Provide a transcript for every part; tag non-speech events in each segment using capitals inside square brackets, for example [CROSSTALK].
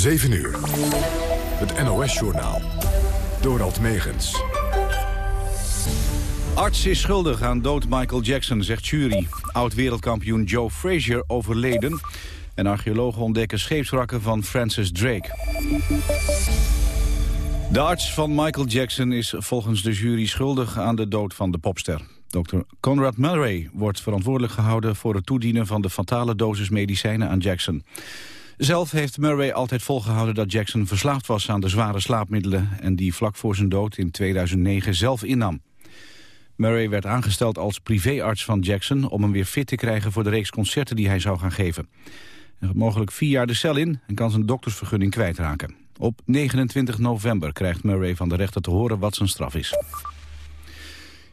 7 uur. Het NOS-journaal. Dorald Megens. Arts is schuldig aan dood Michael Jackson, zegt jury. Oud-wereldkampioen Joe Frazier overleden. En archeologen ontdekken scheepswrakken van Francis Drake. De arts van Michael Jackson is volgens de jury schuldig aan de dood van de popster. Dr. Conrad Murray wordt verantwoordelijk gehouden voor het toedienen van de fatale dosis medicijnen aan Jackson. Zelf heeft Murray altijd volgehouden dat Jackson verslaafd was aan de zware slaapmiddelen en die vlak voor zijn dood in 2009 zelf innam. Murray werd aangesteld als privéarts van Jackson om hem weer fit te krijgen voor de reeks concerten die hij zou gaan geven. Hij mogelijk vier jaar de cel in en kan zijn doktersvergunning kwijtraken. Op 29 november krijgt Murray van de rechter te horen wat zijn straf is.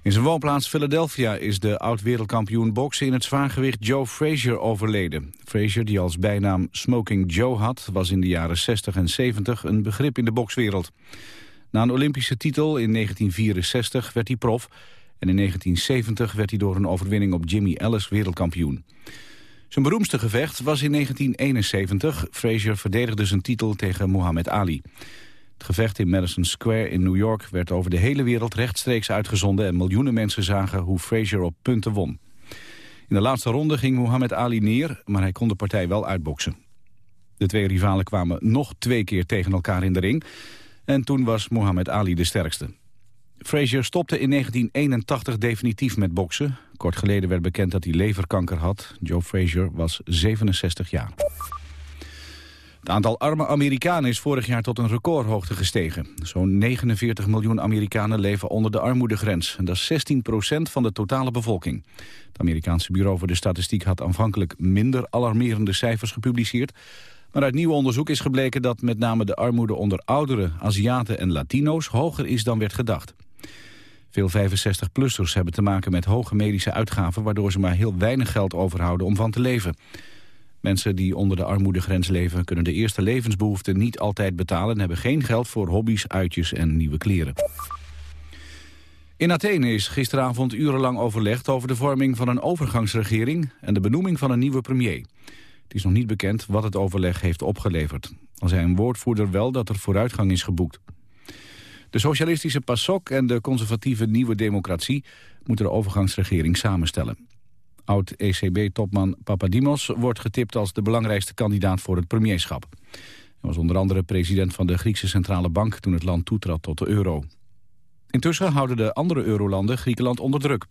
In zijn woonplaats Philadelphia is de oud-wereldkampioen boksen in het zwaargewicht Joe Frazier overleden. Frazier, die als bijnaam Smoking Joe had, was in de jaren 60 en 70 een begrip in de bokswereld. Na een Olympische titel in 1964 werd hij prof en in 1970 werd hij door een overwinning op Jimmy Ellis wereldkampioen. Zijn beroemdste gevecht was in 1971. Frazier verdedigde zijn titel tegen Muhammad Ali. Het gevecht in Madison Square in New York werd over de hele wereld rechtstreeks uitgezonden... en miljoenen mensen zagen hoe Frazier op punten won. In de laatste ronde ging Muhammad Ali neer, maar hij kon de partij wel uitboksen. De twee rivalen kwamen nog twee keer tegen elkaar in de ring... en toen was Muhammad Ali de sterkste. Frazier stopte in 1981 definitief met boksen. Kort geleden werd bekend dat hij leverkanker had. Joe Frazier was 67 jaar. Het aantal arme Amerikanen is vorig jaar tot een recordhoogte gestegen. Zo'n 49 miljoen Amerikanen leven onder de armoedegrens. En dat is 16 procent van de totale bevolking. Het Amerikaanse Bureau voor de Statistiek had aanvankelijk minder alarmerende cijfers gepubliceerd. Maar uit nieuw onderzoek is gebleken dat met name de armoede onder ouderen, Aziaten en Latino's hoger is dan werd gedacht. Veel 65-plussers hebben te maken met hoge medische uitgaven... waardoor ze maar heel weinig geld overhouden om van te leven. Mensen die onder de armoedegrens leven... kunnen de eerste levensbehoeften niet altijd betalen... en hebben geen geld voor hobby's, uitjes en nieuwe kleren. In Athene is gisteravond urenlang overlegd over de vorming van een overgangsregering... en de benoeming van een nieuwe premier. Het is nog niet bekend wat het overleg heeft opgeleverd. Al zei een woordvoerder wel dat er vooruitgang is geboekt. De socialistische PASOK en de conservatieve Nieuwe Democratie moeten de overgangsregering samenstellen. Oud-ECB-topman Papadimos wordt getipt als de belangrijkste kandidaat voor het premierschap. Hij was onder andere president van de Griekse Centrale Bank toen het land toetrad tot de euro. Intussen houden de andere eurolanden Griekenland onder druk.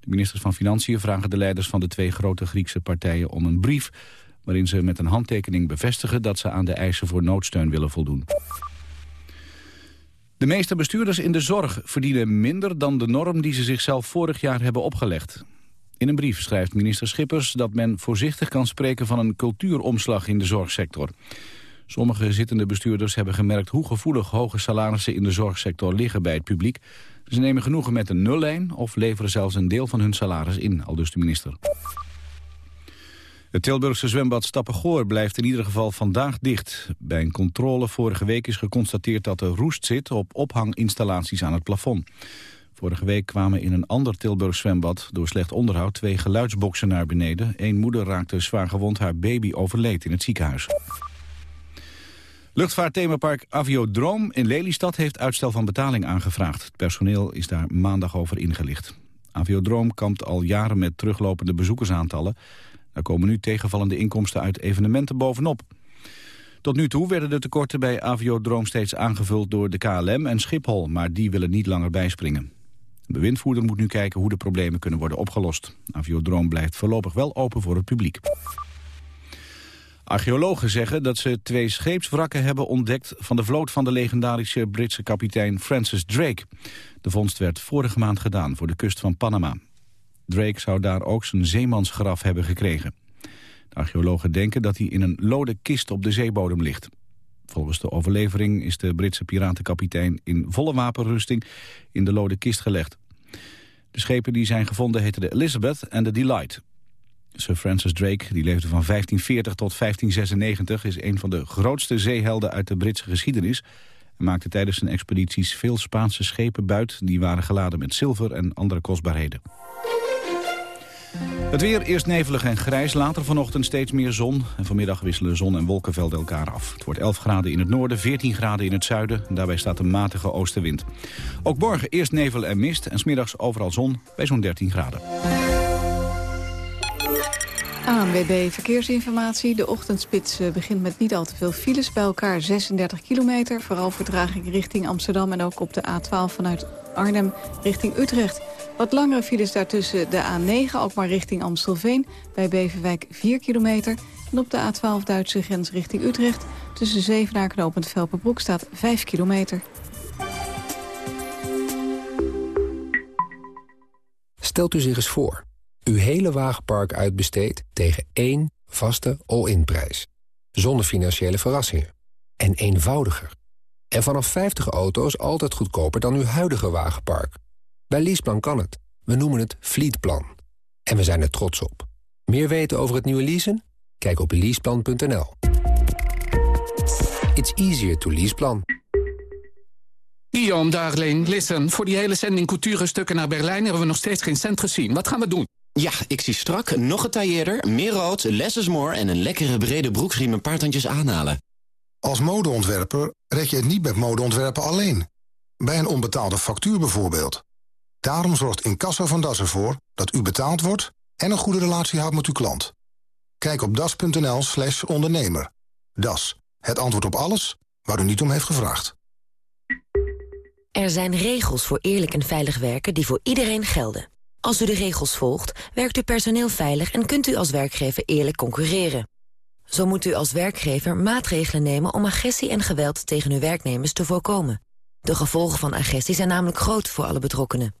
De ministers van Financiën vragen de leiders van de twee grote Griekse partijen om een brief... waarin ze met een handtekening bevestigen dat ze aan de eisen voor noodsteun willen voldoen. De meeste bestuurders in de zorg verdienen minder dan de norm die ze zichzelf vorig jaar hebben opgelegd. In een brief schrijft minister Schippers dat men voorzichtig kan spreken van een cultuuromslag in de zorgsector. Sommige zittende bestuurders hebben gemerkt hoe gevoelig hoge salarissen in de zorgsector liggen bij het publiek. Ze nemen genoegen met een nullijn of leveren zelfs een deel van hun salaris in, aldus de minister. Het Tilburgse zwembad Stappengoor blijft in ieder geval vandaag dicht. Bij een controle vorige week is geconstateerd dat er roest zit op ophanginstallaties aan het plafond. Vorige week kwamen in een ander Tilburgs zwembad door slecht onderhoud twee geluidsboksen naar beneden. Eén moeder raakte zwaar gewond, haar baby overleed in het ziekenhuis. Luchtvaartthemapark Aviodroom in Lelystad heeft uitstel van betaling aangevraagd. Het personeel is daar maandag over ingelicht. Aviodroom kampt al jaren met teruglopende bezoekersaantallen. Daar komen nu tegenvallende inkomsten uit evenementen bovenop. Tot nu toe werden de tekorten bij Aviodroom steeds aangevuld door de KLM en Schiphol, maar die willen niet langer bijspringen. De bewindvoerder moet nu kijken hoe de problemen kunnen worden opgelost. Aviodroom blijft voorlopig wel open voor het publiek. Archeologen zeggen dat ze twee scheepswrakken hebben ontdekt... van de vloot van de legendarische Britse kapitein Francis Drake. De vondst werd vorige maand gedaan voor de kust van Panama. Drake zou daar ook zijn zeemansgraf hebben gekregen. De archeologen denken dat hij in een lode kist op de zeebodem ligt. Volgens de overlevering is de Britse piratenkapitein in volle wapenrusting in de lode kist gelegd. De schepen die zijn gevonden heten de Elizabeth en de Delight. Sir Francis Drake, die leefde van 1540 tot 1596... is een van de grootste zeehelden uit de Britse geschiedenis... en maakte tijdens zijn expedities veel Spaanse schepen buit... die waren geladen met zilver en andere kostbaarheden. Het weer eerst nevelig en grijs, later vanochtend steeds meer zon. En vanmiddag wisselen zon en wolkenvelden elkaar af. Het wordt 11 graden in het noorden, 14 graden in het zuiden. En daarbij staat een matige oostenwind. Ook morgen eerst nevel en mist en smiddags overal zon bij zo'n 13 graden. ANWB Verkeersinformatie. De ochtendspits eh, begint met niet al te veel files. Bij elkaar 36 kilometer. Vooral vertraging richting Amsterdam en ook op de A12 vanuit Arnhem richting Utrecht. Wat langere files daartussen de A9, ook maar richting Amstelveen. Bij Beverwijk 4 kilometer. En op de A12 Duitse grens richting Utrecht. Tussen Zevenaar knopend Velpenbroek staat 5 kilometer. Stelt u zich eens voor. Uw hele wagenpark uitbesteedt tegen één vaste all-in prijs. Zonder financiële verrassingen. En eenvoudiger. En vanaf 50 auto's altijd goedkoper dan uw huidige wagenpark. Bij Leaseplan kan het. We noemen het Fleetplan. En we zijn er trots op. Meer weten over het nieuwe leasen? Kijk op leaseplan.nl. It's easier to leaseplan. Guillaume, darling, listen. Voor die hele zending couture-stukken naar Berlijn... hebben we nog steeds geen cent gezien. Wat gaan we doen? Ja, ik zie strak, nog getailleerder, meer rood, less is more... en een lekkere brede broeksriem een paar tandjes aanhalen. Als modeontwerper red je het niet met modeontwerpen alleen. Bij een onbetaalde factuur bijvoorbeeld. Daarom zorgt Incasso van Das ervoor dat u betaald wordt... en een goede relatie houdt met uw klant. Kijk op das.nl slash ondernemer. Das, het antwoord op alles waar u niet om heeft gevraagd. Er zijn regels voor eerlijk en veilig werken die voor iedereen gelden. Als u de regels volgt, werkt uw personeel veilig... en kunt u als werkgever eerlijk concurreren. Zo moet u als werkgever maatregelen nemen om agressie en geweld tegen uw werknemers te voorkomen. De gevolgen van agressie zijn namelijk groot voor alle betrokkenen.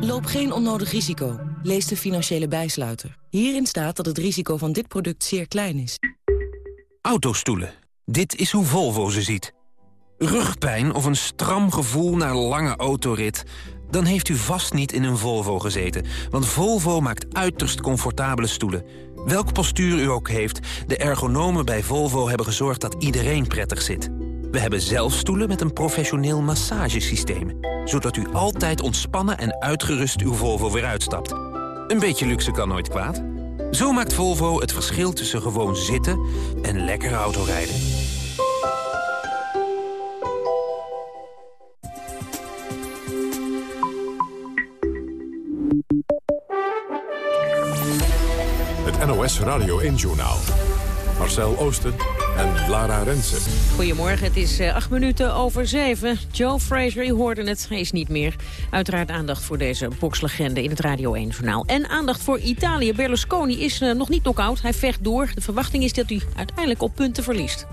Loop geen onnodig risico. Lees de financiële bijsluiter. Hierin staat dat het risico van dit product zeer klein is. Autostoelen. Dit is hoe Volvo ze ziet. Rugpijn of een stram gevoel na lange autorit... dan heeft u vast niet in een Volvo gezeten. Want Volvo maakt uiterst comfortabele stoelen. Welk postuur u ook heeft, de ergonomen bij Volvo hebben gezorgd dat iedereen prettig zit. We hebben zelf stoelen met een professioneel massagesysteem. Zodat u altijd ontspannen en uitgerust uw Volvo weer uitstapt. Een beetje luxe kan nooit kwaad. Zo maakt Volvo het verschil tussen gewoon zitten en lekker autorijden. Het NOS Radio 1-journaal. Marcel Oosten en Lara Rensen. Goedemorgen, het is uh, acht minuten over zeven. Joe Fraser, u hoorde het, hij is niet meer. Uiteraard aandacht voor deze bokslegende in het Radio 1-journaal. En aandacht voor Italië. Berlusconi is uh, nog niet knock-out, hij vecht door. De verwachting is dat hij uiteindelijk op punten verliest.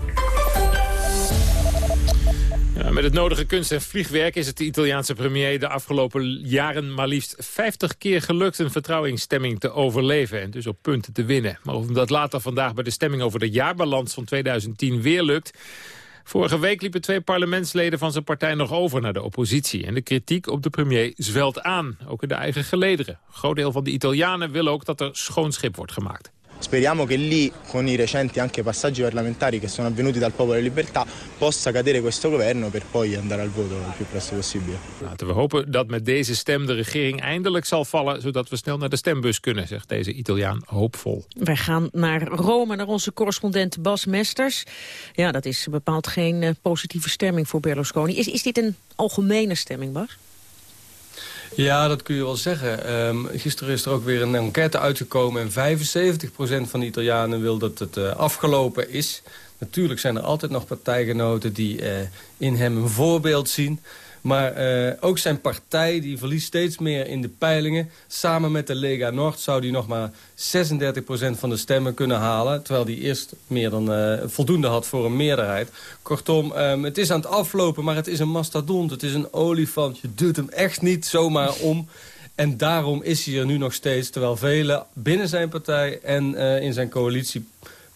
Met het nodige kunst- en vliegwerk is het de Italiaanse premier de afgelopen jaren maar liefst 50 keer gelukt een vertrouwingsstemming te overleven en dus op punten te winnen. Maar of dat later vandaag bij de stemming over de jaarbalans van 2010 weer lukt... Vorige week liepen twee parlementsleden van zijn partij nog over naar de oppositie. En de kritiek op de premier zwelt aan, ook in de eigen gelederen. Een groot deel van de Italianen wil ook dat er schoon schip wordt gemaakt. Speriamo che lì, con i recenti anche passaggi parlamentari che sono avvenuti dal Popolo della Libertà, possa cadere questo governo per poi andare al voto il più presto possibile. Laten we hopen dat met deze stem de regering eindelijk zal vallen... zodat we snel naar de stembus kunnen, zegt deze Italiaan hoopvol. Wij gaan naar Rome, naar onze correspondent Bas Mesters. Ja, dat is bepaald geen uh, positieve stemming voor Berlusconi. Is, is dit een algemene stemming, Bas? Ja, dat kun je wel zeggen. Um, gisteren is er ook weer een enquête uitgekomen... en 75% van de Italianen wil dat het uh, afgelopen is. Natuurlijk zijn er altijd nog partijgenoten die uh, in hem een voorbeeld zien... Maar uh, ook zijn partij die verliest steeds meer in de peilingen. Samen met de Lega Nord zou die nog maar 36% van de stemmen kunnen halen. Terwijl die eerst meer dan uh, voldoende had voor een meerderheid. Kortom, um, het is aan het aflopen, maar het is een mastodont. Het is een olifant. Je doet hem echt niet zomaar om. En daarom is hij er nu nog steeds, terwijl velen binnen zijn partij en uh, in zijn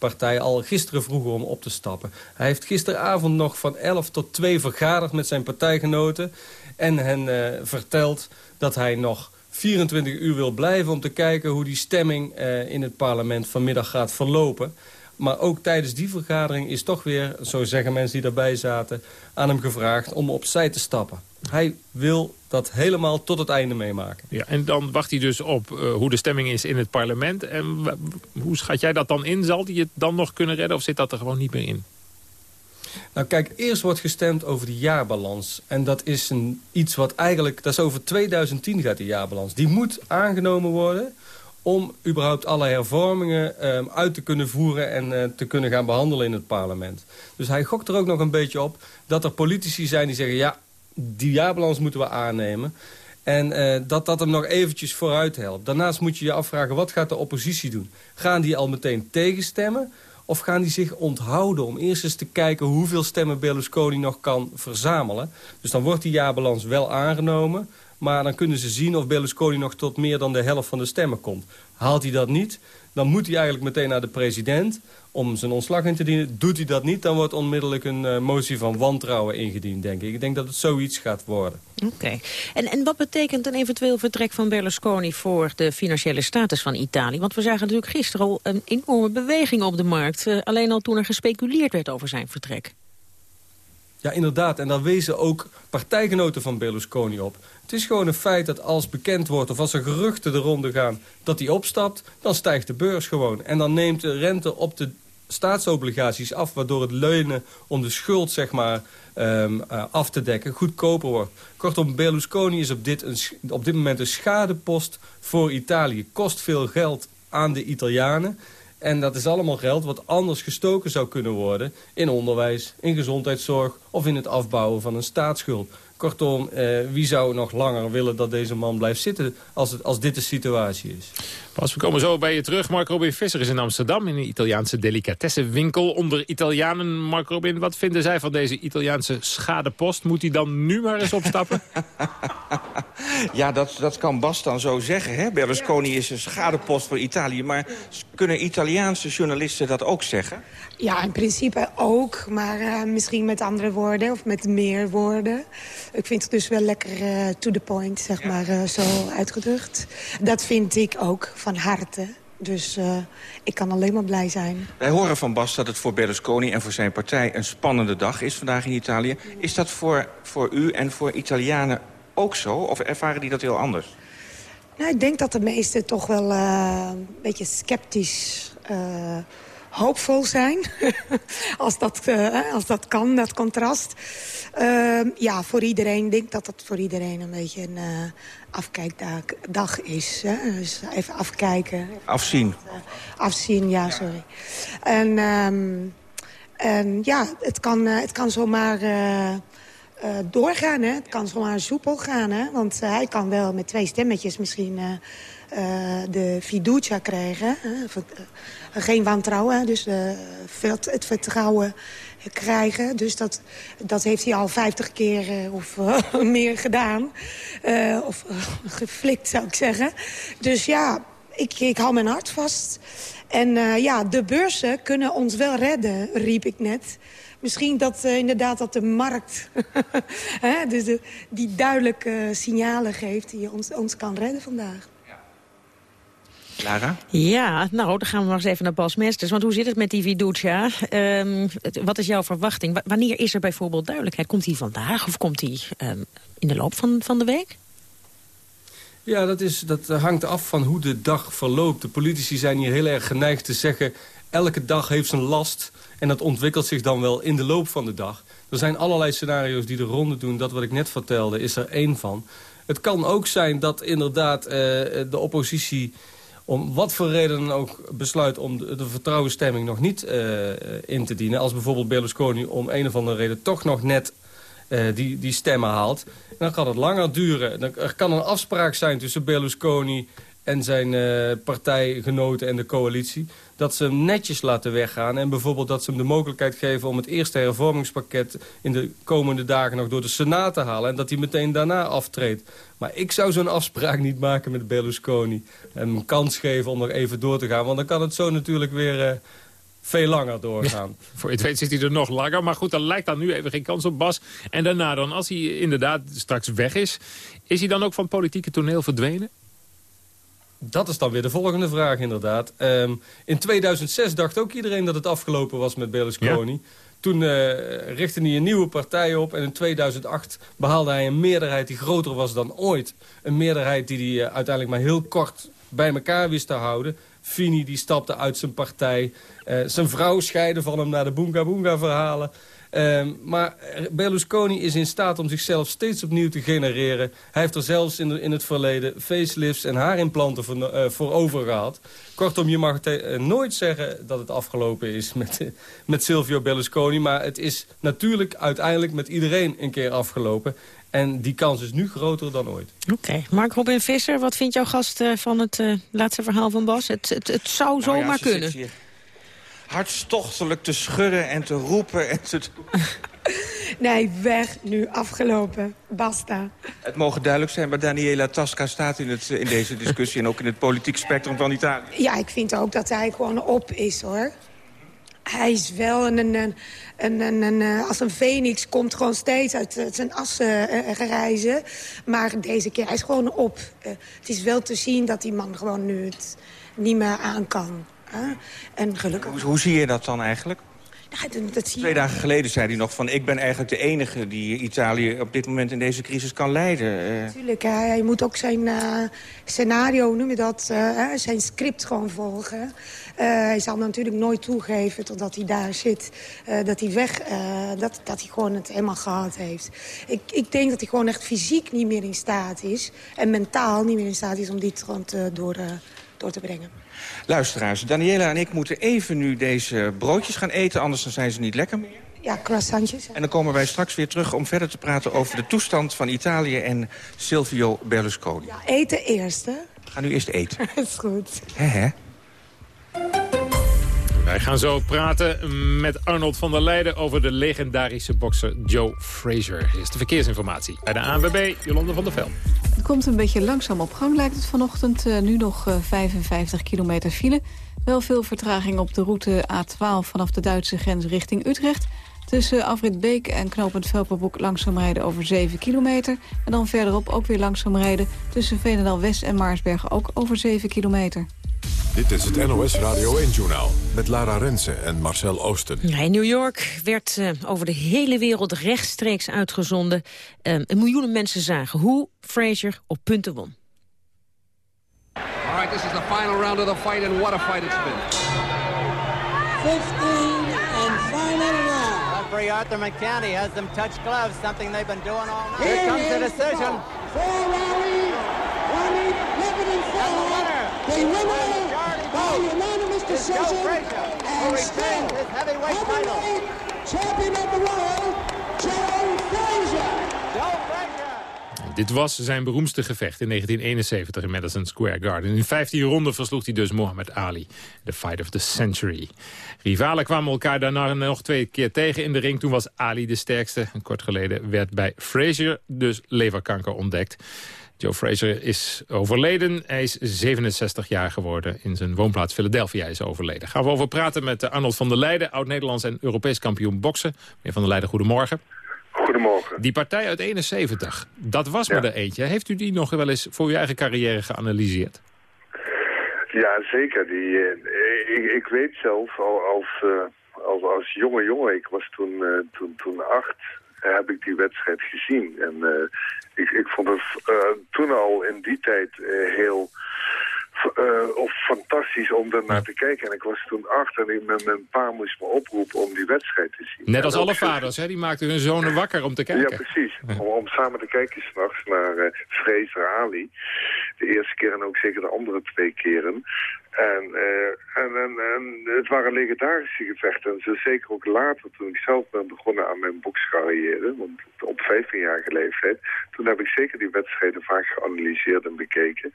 coalitiepartij al gisteren vroegen om op te stappen. Hij heeft gisteravond nog van 11 tot 2 vergaderd met zijn partijgenoten en hen uh, verteld dat hij nog 24 uur wil blijven om te kijken hoe die stemming uh, in het parlement vanmiddag gaat verlopen. Maar ook tijdens die vergadering is toch weer, zo zeggen mensen die daarbij zaten... aan hem gevraagd om opzij te stappen. Hij wil dat helemaal tot het einde meemaken. Ja, en dan wacht hij dus op uh, hoe de stemming is in het parlement. En hoe schat jij dat dan in? Zal hij het dan nog kunnen redden of zit dat er gewoon niet meer in? Nou kijk, eerst wordt gestemd over de jaarbalans. En dat is een, iets wat eigenlijk... Dat is over 2010 gaat die jaarbalans. Die moet aangenomen worden om überhaupt alle hervormingen um, uit te kunnen voeren... en uh, te kunnen gaan behandelen in het parlement. Dus hij gokt er ook nog een beetje op dat er politici zijn die zeggen... ja, die jaarbalans moeten we aannemen. En uh, dat dat hem nog eventjes vooruit helpt. Daarnaast moet je je afvragen, wat gaat de oppositie doen? Gaan die al meteen tegenstemmen? Of gaan die zich onthouden om eerst eens te kijken hoeveel stemmen Berlusconi nog kan verzamelen? Dus dan wordt die jaarbalans wel aangenomen... Maar dan kunnen ze zien of Berlusconi nog tot meer dan de helft van de stemmen komt. Haalt hij dat niet, dan moet hij eigenlijk meteen naar de president om zijn ontslag in te dienen. Doet hij dat niet, dan wordt onmiddellijk een uh, motie van wantrouwen ingediend, denk ik. Ik denk dat het zoiets gaat worden. Oké. En, en wat betekent een eventueel vertrek van Berlusconi voor de financiële status van Italië? Want we zagen natuurlijk gisteren al een enorme beweging op de markt. Uh, alleen al toen er gespeculeerd werd over zijn vertrek. Ja, inderdaad. En daar wezen ook partijgenoten van Berlusconi op. Het is gewoon een feit dat als bekend wordt of als er geruchten de ronde gaan dat hij opstapt, dan stijgt de beurs gewoon. En dan neemt de rente op de staatsobligaties af, waardoor het leunen om de schuld zeg maar, um, uh, af te dekken goedkoper wordt. Kortom, Berlusconi is op dit, op dit moment een schadepost voor Italië. Kost veel geld aan de Italianen. En dat is allemaal geld wat anders gestoken zou kunnen worden... in onderwijs, in gezondheidszorg of in het afbouwen van een staatsschuld. Kortom, eh, wie zou nog langer willen dat deze man blijft zitten als, het, als dit de situatie is? Pas, we komen zo bij je terug. Mark Robin Visser is in Amsterdam in een Italiaanse delicatessenwinkel onder Italianen. Mark Robin, wat vinden zij van deze Italiaanse schadepost? Moet hij dan nu maar eens opstappen? [LAUGHS] ja, dat, dat kan Bas dan zo zeggen. Hè? Berlusconi is een schadepost voor Italië. Maar kunnen Italiaanse journalisten dat ook zeggen? Ja, in principe ook. Maar uh, misschien met andere woorden of met meer woorden. Ik vind het dus wel lekker uh, to the point, zeg ja. maar, uh, zo uitgedrukt. Dat vind ik ook van harte. Dus uh, ik kan alleen maar blij zijn. Wij horen van Bas dat het voor Berlusconi en voor zijn partij... een spannende dag is vandaag in Italië. Is dat voor, voor u en voor Italianen ook zo? Of ervaren die dat heel anders? Nou, ik denk dat de meesten toch wel uh, een beetje sceptisch... Uh, hoopvol zijn. [LAUGHS] als, dat, uh, als dat kan, dat contrast. Uh, ja, voor iedereen. Ik denk dat dat voor iedereen een beetje een uh, afkijkdag is. Hè? Dus even afkijken. Afzien. afzien, ja, sorry. En, um, en ja, het kan, het kan zomaar... Uh, doorgaan. Hè? Het kan zomaar soepel gaan. Hè? Want uh, hij kan wel met twee stemmetjes misschien uh, de fiducia krijgen. geen wantrouwen, dus het vertrouwen krijgen. Dus dat, dat heeft hij al 50 keer of [LAUGHS] meer gedaan. of geflikt, zou ik zeggen. Dus ja, ik, ik hou mijn hart vast. En ja, de beurzen kunnen ons wel redden, riep ik net misschien dat uh, inderdaad dat de markt [LAUGHS] hè, dus de, die duidelijke signalen geeft... die ons, ons kan redden vandaag. Lara? Ja, nou, dan gaan we maar eens even naar Bas Mesters. Want hoe zit het met die fiducia? Um, wat is jouw verwachting? W wanneer is er bijvoorbeeld duidelijkheid? Komt hij vandaag of komt hij um, in de loop van, van de week? Ja, dat, is, dat hangt af van hoe de dag verloopt. De politici zijn hier heel erg geneigd te zeggen... elke dag heeft zijn last en dat ontwikkelt zich dan wel in de loop van de dag. Er zijn allerlei scenario's die de ronde doen. Dat wat ik net vertelde is er één van. Het kan ook zijn dat inderdaad uh, de oppositie om wat voor reden dan ook besluit om de, de vertrouwensstemming nog niet uh, in te dienen. Als bijvoorbeeld Berlusconi om een of andere reden toch nog net uh, die, die stemmen haalt. dan gaat het langer duren. Er kan een afspraak zijn tussen Berlusconi en zijn uh, partijgenoten en de coalitie... dat ze hem netjes laten weggaan. En bijvoorbeeld dat ze hem de mogelijkheid geven... om het eerste hervormingspakket in de komende dagen nog door de Senaat te halen... en dat hij meteen daarna aftreedt. Maar ik zou zo'n afspraak niet maken met Berlusconi. Hem een kans geven om nog even door te gaan. Want dan kan het zo natuurlijk weer... Uh, veel langer doorgaan. voor je het weet zit hij er nog langer. Maar goed, dan lijkt dan nu even geen kans op Bas. En daarna dan, als hij inderdaad straks weg is... is hij dan ook van politieke toneel verdwenen? Dat is dan weer de volgende vraag inderdaad. Um, in 2006 dacht ook iedereen dat het afgelopen was met Berlusconi. Toen uh, richtte hij een nieuwe partij op en in 2008 behaalde hij een meerderheid die groter was dan ooit. Een meerderheid die hij uh, uiteindelijk maar heel kort bij elkaar wist te houden. Fini die stapte uit zijn partij. Uh, zijn vrouw scheidde van hem naar de Boonga Boonga verhalen. Uh, maar Berlusconi is in staat om zichzelf steeds opnieuw te genereren. Hij heeft er zelfs in, de, in het verleden facelifts en haarimplanten voor, uh, voor overgehaald. Kortom, je mag uh, nooit zeggen dat het afgelopen is met, [LAUGHS] met Silvio Berlusconi. Maar het is natuurlijk uiteindelijk met iedereen een keer afgelopen. En die kans is nu groter dan ooit. Oké. Okay. Mark Robin Visser, wat vindt jouw gast uh, van het uh, laatste verhaal van Bas? Het, het, het zou nou zomaar ja, kunnen. Hartstochtelijk te schudden en te roepen en te... [LAUGHS] nee, weg nu, afgelopen. Basta. Het mogen duidelijk zijn waar Daniela Tasca staat in, het, in deze discussie... en ook in het politiek spectrum van Italië. Ja, ik vind ook dat hij gewoon op is, hoor hij is wel een, een, een, een, een, eh, als een phoenix, komt gewoon steeds uit, zijn assen uh, gereizen. Maar deze keer, hij is gewoon op. Uh, het is wel te zien dat die man gewoon nu het niet meer aan kan. En gelukkig... Hoe, hoe zie je dat dan eigenlijk? Dat zie Twee dagen geleden zei hij nog van... ik ben eigenlijk de enige die Italië op dit moment in deze crisis kan leiden. Natuurlijk, uh... hij moet ook zijn uh, scenario, noem je dat, uh, zijn script gewoon volgen. Uh, hij zal natuurlijk nooit toegeven totdat hij daar zit, dat hij weg, dat, dat hij gewoon het helemaal gehad heeft. Ik, ik denk dat hij gewoon echt fysiek niet meer in staat is en mentaal niet meer in staat is om dit gewoon te, door, door te brengen. Luisteraars, Daniela en ik moeten even nu deze broodjes gaan eten... anders dan zijn ze niet lekker meer. Ja, croissantjes. En dan komen wij straks weer terug om verder te praten over de toestand van Italië en Silvio Berlusconi. Ja, eten eerst, hè? Ga nu eerst eten. [LAUGHS] is goed. Hè, hè? Wij gaan zo praten met Arnold van der Leijden over de legendarische bokser Joe Frazier. Eerst de verkeersinformatie bij de ANWB, Jolande van der Veld. Het komt een beetje langzaam op gang, lijkt het vanochtend. Uh, nu nog uh, 55 kilometer file. Wel veel vertraging op de route A12 vanaf de Duitse grens richting Utrecht. Tussen Afrit Beek en knooppunt Velperbroek langzaam rijden over 7 kilometer. En dan verderop ook weer langzaam rijden tussen Veenendaal West en Maarsbergen ook over 7 kilometer. Dit is het NOS Radio 1-journaal met Lara Rensen en Marcel Oosten. Ja, in New York werd uh, over de hele wereld rechtstreeks uitgezonden. Uh, miljoenen mensen zagen hoe Frazier op punten won. All right, this is the final round of the fight and what a fight it's been. 15 and final round. Referee Arthur McCanny has them touch gloves, something they've been doing all night. Here, Here comes the decision. Four rounds, one, 11 and 4. And the winner. The winner by unanimous decision and still heavyweight champion of the world, Joe Frazier. Joe Frazier. Dit was zijn beroemdste gevecht in 1971 in Madison Square Garden. In 15 ronden versloeg hij dus Muhammad Ali, de fight of the century. Rivalen kwamen elkaar daarna nog twee keer tegen in de ring. Toen was Ali de sterkste. En kort geleden werd bij Frazier dus leverkanker ontdekt. Joe Frazier is overleden. Hij is 67 jaar geworden. In zijn woonplaats Philadelphia is overleden. Gaan we over praten met Arnold van der Leijden... oud-Nederlands en Europees kampioen boksen. Meneer van der Leijden, goedemorgen. Goedemorgen. Die partij uit 71, dat was ja. maar er eentje. Heeft u die nog wel eens voor uw eigen carrière geanalyseerd? Ja, zeker. Die, uh, ik, ik, weet zelf, al als, uh, als, als jonge jongen, ik was toen, uh, toen, toen acht, heb ik die wedstrijd gezien. En ik, ik vond het toen al in die tijd heel... Uh, of fantastisch om er naar te kijken. En ik was toen acht en ik, mijn pa moest me oproepen om die wedstrijd te zien. Net als alle vaders, hè? die maakten hun zonen wakker om te kijken. Ja, precies. [LAUGHS] Om, om samen te kijken s'nachts naar uh, Fraser Ali. De eerste keer en ook zeker de andere twee keren. En, uh, en, en, en, het waren legendarische gevechten. En zo zeker ook later, toen ik zelf ben begonnen aan mijn bokscarrière, want op 15-jarige leeftijd, toen heb ik zeker die wedstrijden vaak geanalyseerd en bekeken.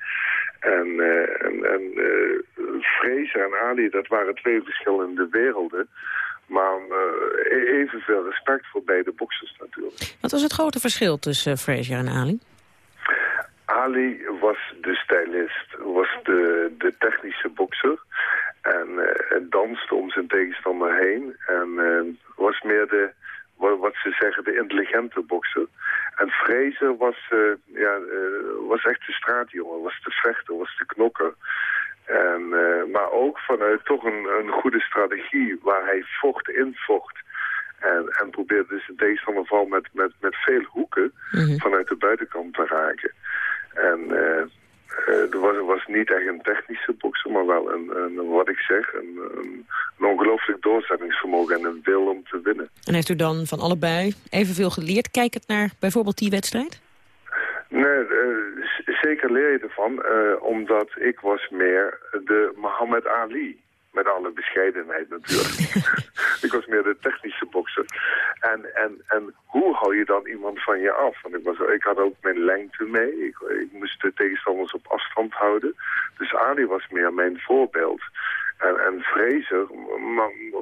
En, uh, en, en Fraser en Ali, dat waren twee verschillende werelden. Maar uh, evenveel respect voor beide boxers natuurlijk. Wat was het grote verschil tussen Fraser en Ali? Ali was de stylist, was de, de technische bokser. En, uh, en danste om zijn tegenstander heen. En uh, was meer de, wat ze zeggen, de intelligente bokser. En Fraser was, uh, ja, was echt de straatjongen, was de vechter, was de knokker. En, maar ook vanuit toch een, een goede strategie waar hij vocht in vocht. En, en probeerde dus de tegenstander vooral met, met, met veel hoeken mm -hmm. vanuit de buitenkant te raken. En uh, uh, er was, was niet echt een technische bokser, maar wel een, een wat ik zeg, een, een, een ongelooflijk doorzettingsvermogen en een wil om te winnen. En heeft u dan van allebei evenveel geleerd, kijkend naar bijvoorbeeld die wedstrijd? Nee, uh, zeker leer je ervan, omdat ik was meer de Muhammad Ali. Met alle bescheidenheid natuurlijk. [LAUGHS] ik was meer de technische bokser. En, en, en hoe hou je dan iemand van je af? Want ik, was, ik had ook mijn lengte mee. Ik, ik moest de tegenstanders op afstand houden. Dus Ali was meer mijn voorbeeld. En, en Fraser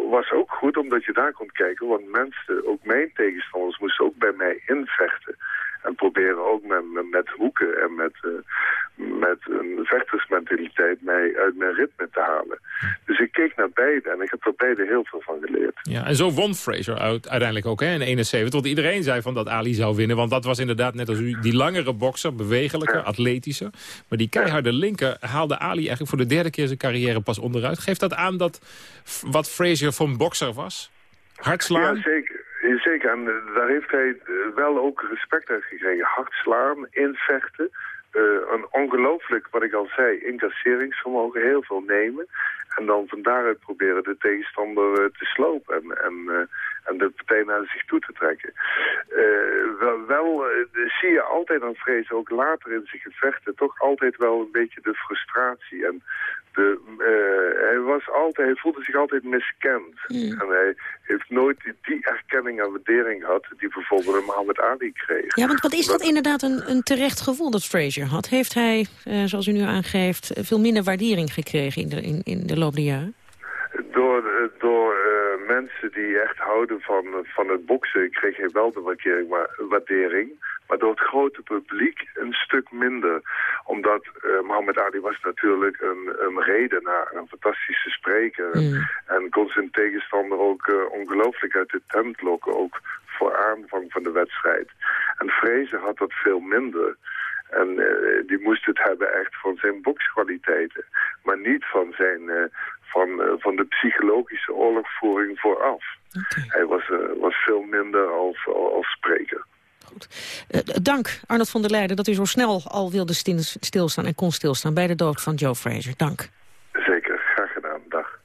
was ook goed omdat je daar kon kijken. Want mensen, ook mijn tegenstanders, moesten ook bij mij invechten. En proberen ook met, met, met hoeken en met, uh, met een vechtersmentaliteit mij uit mijn ritme te halen. Dus ik keek naar beide en ik heb er beide heel veel van geleerd. Ja, en zo won Fraser uit, uiteindelijk ook hè, in 71. Want iedereen zei van dat Ali zou winnen. Want dat was inderdaad net als u die langere bokser, bewegelijker, ja. atletischer. Maar die keiharde linker haalde Ali eigenlijk voor de derde keer zijn carrière pas onderuit. Geeft dat aan dat wat Fraser van bokser was? Hard slaan? Ja, zeker. Zeker, en daar heeft hij wel ook respect uit gekregen. Hard slaan, invechten. Uh, een ongelooflijk, wat ik al zei, incasseringsvermogen. Heel veel nemen. En dan van daaruit proberen de tegenstander uh, te slopen. En, en, uh, en de partij naar zich toe te trekken. wel wel zie je altijd aan Vrees, ook later in zijn gevechten, toch altijd wel een beetje de frustratie. En de, uh, hij, was altijd, hij voelde zich altijd miskend. Mm. En hij heeft nooit die, erkenning en waardering gehad... die bijvoorbeeld een Mohammed Ali kreeg. Ja, want wat is dat, dat inderdaad een, een, terecht gevoel dat Fraser had? Heeft hij, uh, zoals u nu aangeeft, veel minder waardering gekregen in de, in, in de loop der jaren? Door, door uh, mensen die echt houden van, van het boksen kreeg hij wel de waardering, maar, waardering. Maar door het grote publiek een stuk minder. Omdat uh, Mohammed Ali was natuurlijk een, een redenaar, een fantastische spreker. Mm. En kon zijn tegenstander ook uh, ongelooflijk uit de tent lokken. Ook voor aanvang van de wedstrijd. En Fraser had dat veel minder. En uh, die moest het hebben echt van zijn bokskwaliteiten. Maar niet van, zijn, uh, van, uh, van de psychologische oorlogvoering vooraf. Okay. Hij was, was veel minder als, als spreker. Goed. Dank, Arnold van der Leijden, dat u zo snel al wilde stilstaan en kon stilstaan bij de dood van Joe Fraser. Dank. Zeker, graag gedaan. Dag.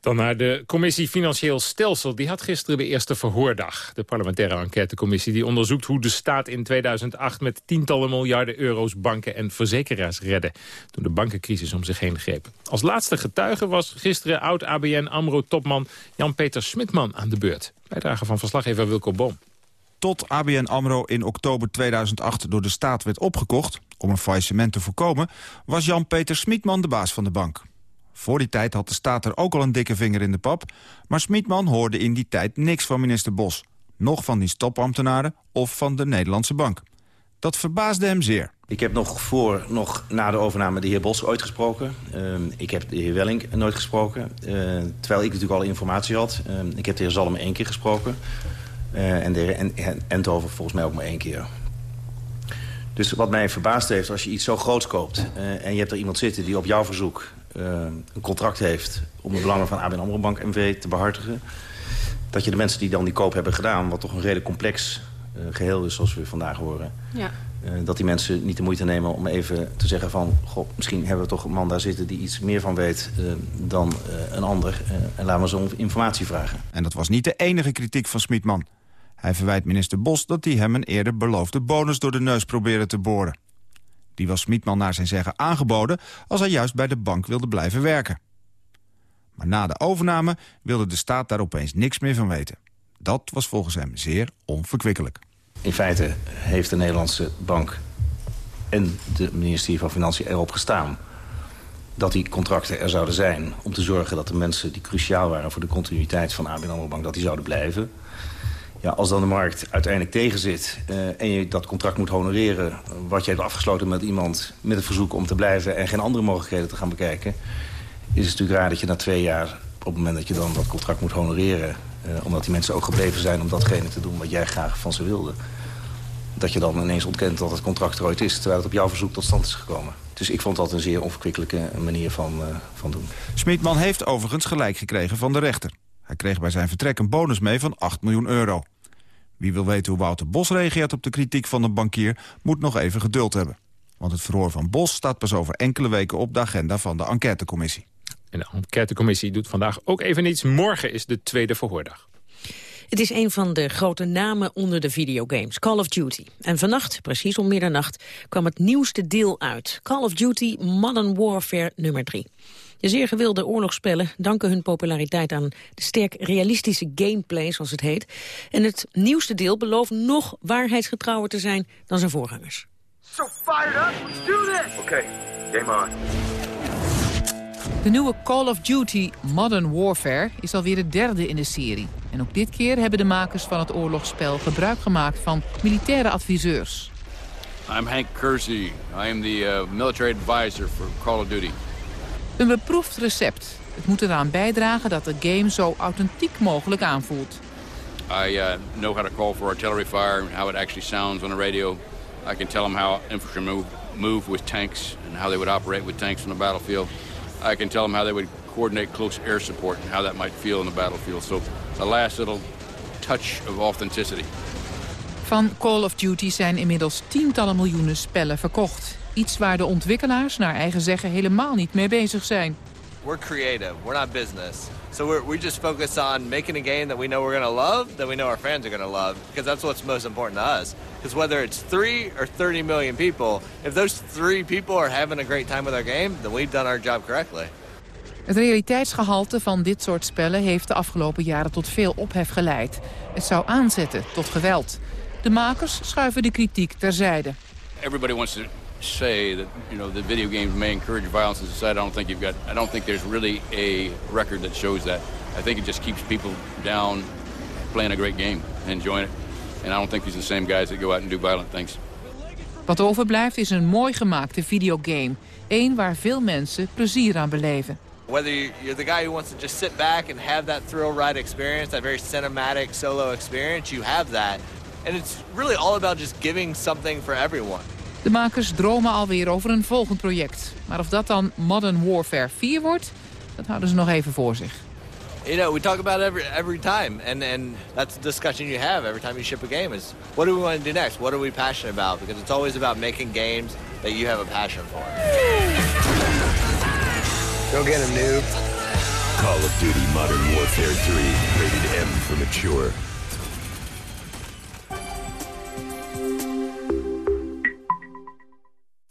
Dan naar de commissie Financieel Stelsel. Die had gisteren de eerste verhoordag. De parlementaire enquêtecommissie die onderzoekt hoe de staat in 2008... met tientallen miljarden euro's banken en verzekeraars redde. Toen de bankencrisis om zich heen greep. Als laatste getuige was gisteren oud-ABN AMRO-topman Jan-Peter Smitman aan de beurt. Bijdrage van verslaggever Wilco Boom tot ABN AMRO in oktober 2008 door de staat werd opgekocht... om een faillissement te voorkomen, was Jan-Peter Smitman de baas van de bank. Voor die tijd had de staat er ook al een dikke vinger in de pap... maar Smitman hoorde in die tijd niks van minister Bos. Nog van die stopambtenaren of van de Nederlandse bank. Dat verbaasde hem zeer. Ik heb nog voor, nog na de overname de heer Bos ooit gesproken. Uh, ik heb de heer Welling nooit gesproken. Uh, terwijl ik natuurlijk al informatie had. Uh, ik heb de heer Zalm één keer gesproken. Uh, en de heer Enthoven volgens mij ook maar één keer. Dus wat mij verbaasd heeft, als je iets zo groots koopt... Uh, en je hebt er iemand zitten die op jouw verzoek een contract heeft... om de belangen van ABN AMRO Bank MV te behartigen... dat je de mensen die dan die koop hebben gedaan... wat toch een redelijk complex geheel is, zoals we vandaag horen... Ja. dat die mensen niet de moeite nemen om even te zeggen van... God, misschien hebben we toch een man daar zitten die iets meer van weet dan een ander. en laten we zo informatie vragen. En dat was niet de enige kritiek van Smitman. Hij verwijt minister Bos dat hij hem een eerder beloofde bonus door de neus probeerde te boren. Die was Smitman naar zijn zeggen aangeboden als hij juist bij de bank wilde blijven werken. Maar na de overname wilde de staat daar opeens niks meer van weten. Dat was volgens hem zeer onverkwikkelijk. In feite heeft de Nederlandse bank en de ministerie van Financiën erop gestaan... dat die contracten er zouden zijn om te zorgen dat de mensen die cruciaal waren... voor de continuïteit van ABN AMRO Bank, dat die zouden blijven. Ja, als dan de markt uiteindelijk tegenzit uh, en je dat contract moet honoreren... wat je hebt afgesloten met iemand met het verzoek om te blijven... en geen andere mogelijkheden te gaan bekijken... is het natuurlijk raar dat je na twee jaar, op het moment dat je dan dat contract moet honoreren... Uh, omdat die mensen ook gebleven zijn om datgene te doen wat jij graag van ze wilde... dat je dan ineens ontkent dat het contract er ooit is... terwijl het op jouw verzoek tot stand is gekomen. Dus ik vond dat een zeer onverkwikkelijke manier van, uh, van doen. Smitman heeft overigens gelijk gekregen van de rechter. Hij kreeg bij zijn vertrek een bonus mee van 8 miljoen euro. Wie wil weten hoe Wouter Bos reageert op de kritiek van de bankier... moet nog even geduld hebben. Want het verhoor van Bos staat pas over enkele weken op de agenda van de enquêtecommissie. En de enquêtecommissie doet vandaag ook even niets. Morgen is de tweede verhoordag. Het is een van de grote namen onder de videogames, Call of Duty. En vannacht, precies om middernacht, kwam het nieuwste deel uit. Call of Duty Modern Warfare nummer 3. De zeer gewilde oorlogsspellen danken hun populariteit aan de sterk realistische gameplay, zoals het heet. En het nieuwste deel belooft nog waarheidsgetrouwer te zijn dan zijn voorgangers. So fired up, let's do this! Okay, game on. De nieuwe Call of Duty Modern Warfare is alweer de derde in de serie. En ook dit keer hebben de makers van het oorlogsspel gebruik gemaakt van militaire adviseurs. I'm Hank Kersey. I am the uh, military advisor for Call of Duty. Een beproefd recept. Het moet eraan bijdragen dat de game zo authentiek mogelijk aanvoelt. I uh, know how to call for artillery fire and how it actually sounds on the radio. I can tell them how infantry move, move with tanks and how they would operate with tanks on the battlefield. I can tell them how they would coordinate close air support and how that might feel in the battlefield. So the last little touch of authenticity. Van Call of Duty zijn inmiddels tientallen miljoenen spellen verkocht. Iets waar de ontwikkelaars naar eigen zeggen helemaal niet mee bezig zijn. We're creative, we're not business. So we're, we just focus on making a game that we know we're going to love, that we know our fans are going to love, because that's what's most important to us. Because whether it's three or 30 million people, if those three people are having a great time with our game, then we've done our job correctly. Het realiteitsgehalte van dit soort spellen heeft de afgelopen jaren tot veel ophef geleid. Het zou aanzetten tot geweld. De makers schuiven de kritiek terzijde. Everybody wants to say that you know the video games may encourage violence in society. I don't think you've got. I don't think there's really a record that shows that. I think it just keeps people down, playing a great game, enjoying it. And I don't think these are the same guys that go out and do violent things. Wat overblijft is een mooi gemaakte videogame. Eén waar veel mensen plezier aan beleven. Whether you're the guy who wants to just sit back and have that thrill ride experience, that very cinematic solo experience, you have that. And it's really all about just giving something for everyone. De makers dromen alweer over een volgend project. Maar of dat dan Modern Warfare 4 wordt, dat houden ze nog even voor zich. You know, we talk about it every every time, and and that's the discussion you have every time you ship a game. Is what do we want to do next? What are we passionate about? Because it's always about making games that you have a passion for. Go get him, noob. Call of Duty Modern Warfare 3, rated M for mature.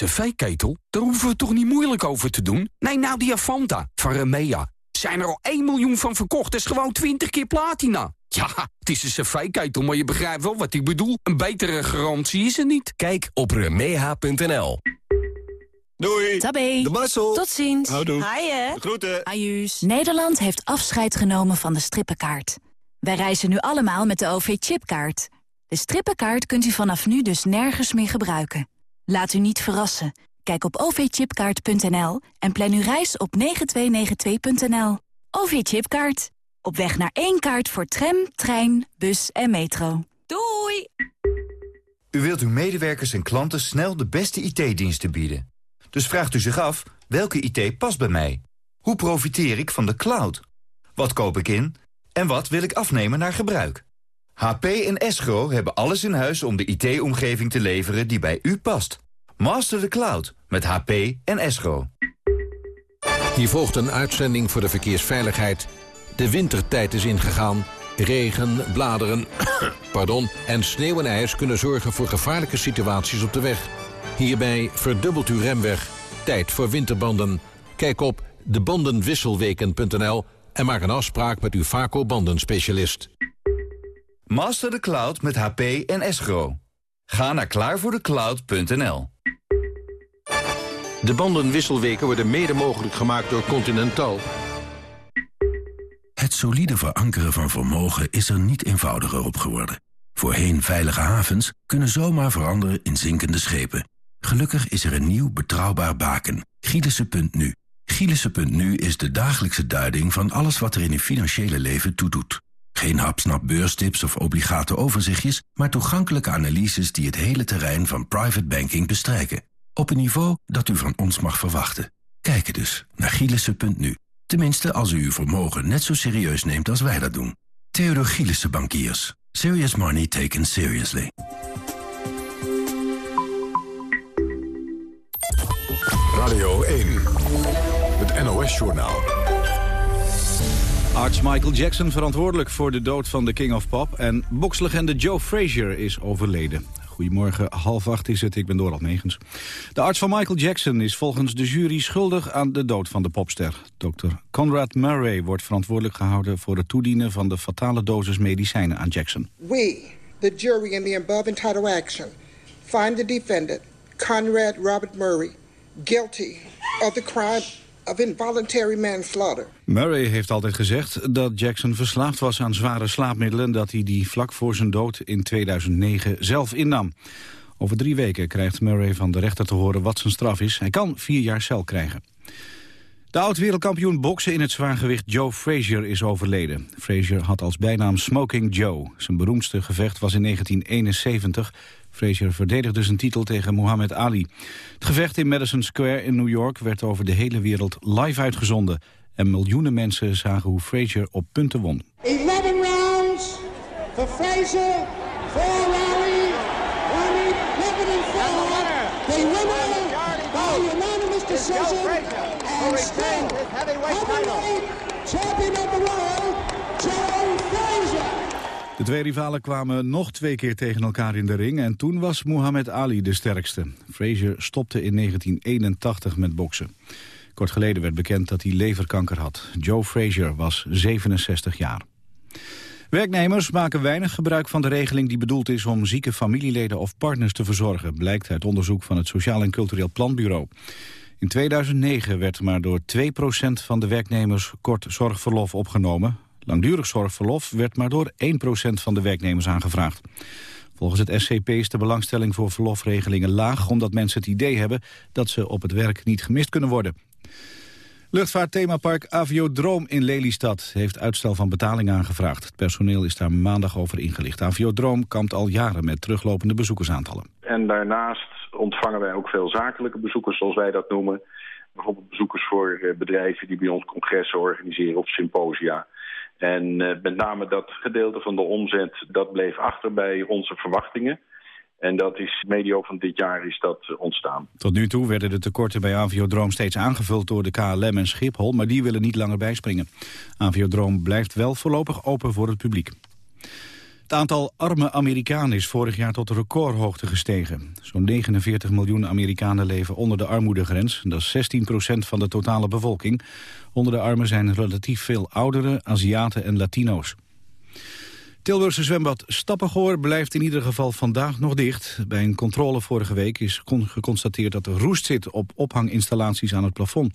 Een cv-ketel? Daar hoeven we toch niet moeilijk over te doen? Nee, nou die Avanta van Remea. Zijn er al 1 miljoen van verkocht, dat is gewoon 20 keer platina. Ja, het is een cv-ketel, maar je begrijpt wel wat ik bedoel. Een betere garantie is er niet. Kijk op remea.nl. Doei. Tabé. De Marcel. Tot ziens. Houdoe. Haaien. Groeten. Ajuus. Nederland heeft afscheid genomen van de strippenkaart. Wij reizen nu allemaal met de OV-chipkaart. De strippenkaart kunt u vanaf nu dus nergens meer gebruiken. Laat u niet verrassen. Kijk op ovchipkaart.nl en plan uw reis op 9292.nl. OV-chipkaart. Op weg naar één kaart voor tram, trein, bus en metro. Doei! U wilt uw medewerkers en klanten snel de beste IT-diensten bieden. Dus vraagt u zich af, welke IT past bij mij? Hoe profiteer ik van de cloud? Wat koop ik in? En wat wil ik afnemen naar gebruik? HP en Escro hebben alles in huis om de IT-omgeving te leveren die bij u past. Master the cloud met HP en Escro. Hier volgt een uitzending voor de verkeersveiligheid. De wintertijd is ingegaan. Regen, bladeren [COUGHS] pardon, en sneeuw en ijs kunnen zorgen voor gevaarlijke situaties op de weg. Hierbij verdubbelt uw remweg. Tijd voor winterbanden. Kijk op debandenwisselweken.nl en maak een afspraak met uw Vaco bandenspecialist. Master the cloud met HP en Escro. Ga naar klaarvoordecloud.nl. De bandenwisselweken worden mede mogelijk gemaakt door Continental. Het solide verankeren van vermogen is er niet eenvoudiger op geworden. Voorheen veilige havens kunnen zomaar veranderen in zinkende schepen. Gelukkig is er een nieuw betrouwbaar baken, Gielissen.nu. Gielissen.nu is de dagelijkse duiding van alles wat er in uw financiële leven toedoet. Geen hapsnap beurstips of obligate overzichtjes, maar toegankelijke analyses die het hele terrein van private banking bestrijken. Op een niveau dat u van ons mag verwachten. Kijk dus naar Gielissen.nu. Tenminste, als u uw vermogen net zo serieus neemt als wij dat doen. Theodor Gielissen Bankiers. Serious money taken seriously. Radio 1. Het NOS-journaal. Arts Michael Jackson verantwoordelijk voor de dood van de King of Pop... en bokslegende Joe Frazier is overleden. Goedemorgen, half acht is het, ik ben Dorald Megens. De arts van Michael Jackson is volgens de jury schuldig aan de dood van de popster. Dr. Conrad Murray wordt verantwoordelijk gehouden voor het toedienen van de fatale dosis medicijnen aan Jackson. We, the jury in the above entitled action, find the defendant, Conrad Robert Murray, guilty of the crime of involuntary manslaughter. Murray heeft altijd gezegd dat Jackson verslaafd was aan zware slaapmiddelen... en dat hij die vlak voor zijn dood in 2009 zelf innam. Over drie weken krijgt Murray van de rechter te horen wat zijn straf is. Hij kan vier jaar cel krijgen. De oud-wereldkampioen boksen in het zwaargewicht Joe Frazier is overleden. Frazier had als bijnaam Smoking Joe. Zijn beroemdste gevecht was in 1971 Frazier verdedigde zijn titel tegen Muhammad Ali. Het gevecht in Madison Square in New York werd over de hele wereld live uitgezonden. En miljoenen mensen zagen hoe Frazier op punten won. 11 rounds for Frazier, for Ali, 11 and 4. The winner by unanimous decision and still heavyweight champion of the world, Joe Frazier. De twee rivalen kwamen nog twee keer tegen elkaar in de ring... en toen was Muhammad Ali de sterkste. Frazier stopte in 1981 met boksen. Kort geleden werd bekend dat hij leverkanker had. Joe Frazier was 67 jaar. Werknemers maken weinig gebruik van de regeling die bedoeld is om zieke familieleden of partners te verzorgen, blijkt uit onderzoek van het Sociaal en Cultureel Planbureau. In 2009 werd maar door 2% van de werknemers kort zorgverlof opgenomen. Langdurig zorgverlof werd maar door 1% van de werknemers aangevraagd. Volgens het SCP is de belangstelling voor verlofregelingen laag... omdat mensen het idee hebben dat ze op het werk niet gemist kunnen worden. Luchtvaartthemapark Aviodroom in Lelystad heeft uitstel van betaling aangevraagd. Het personeel is daar maandag over ingelicht. Aviodroom kampt al jaren met teruglopende bezoekersaantallen. En daarnaast ontvangen wij ook veel zakelijke bezoekers, zoals wij dat noemen. Bijvoorbeeld bezoekers voor eh, bedrijven die bij ons congressen organiseren of symposia. En uh, met name dat gedeelte van de omzet, dat bleef achter bij onze verwachtingen. En dat is medio van dit jaar is dat ontstaan. Tot nu toe werden de tekorten bij Aviodroom steeds aangevuld door de KLM en Schiphol, maar die willen niet langer bijspringen. Aviodroom blijft wel voorlopig open voor het publiek. Het aantal arme Amerikanen is vorig jaar tot recordhoogte gestegen. Zo'n 49 miljoen Amerikanen leven onder de armoedegrens. Dat is 16 procent van de totale bevolking. Onder de armen zijn relatief veel ouderen, Aziaten en Latino's. Tilburgse zwembad Stappengoor blijft in ieder geval vandaag nog dicht. Bij een controle vorige week is geconstateerd dat er roest zit op ophanginstallaties aan het plafond.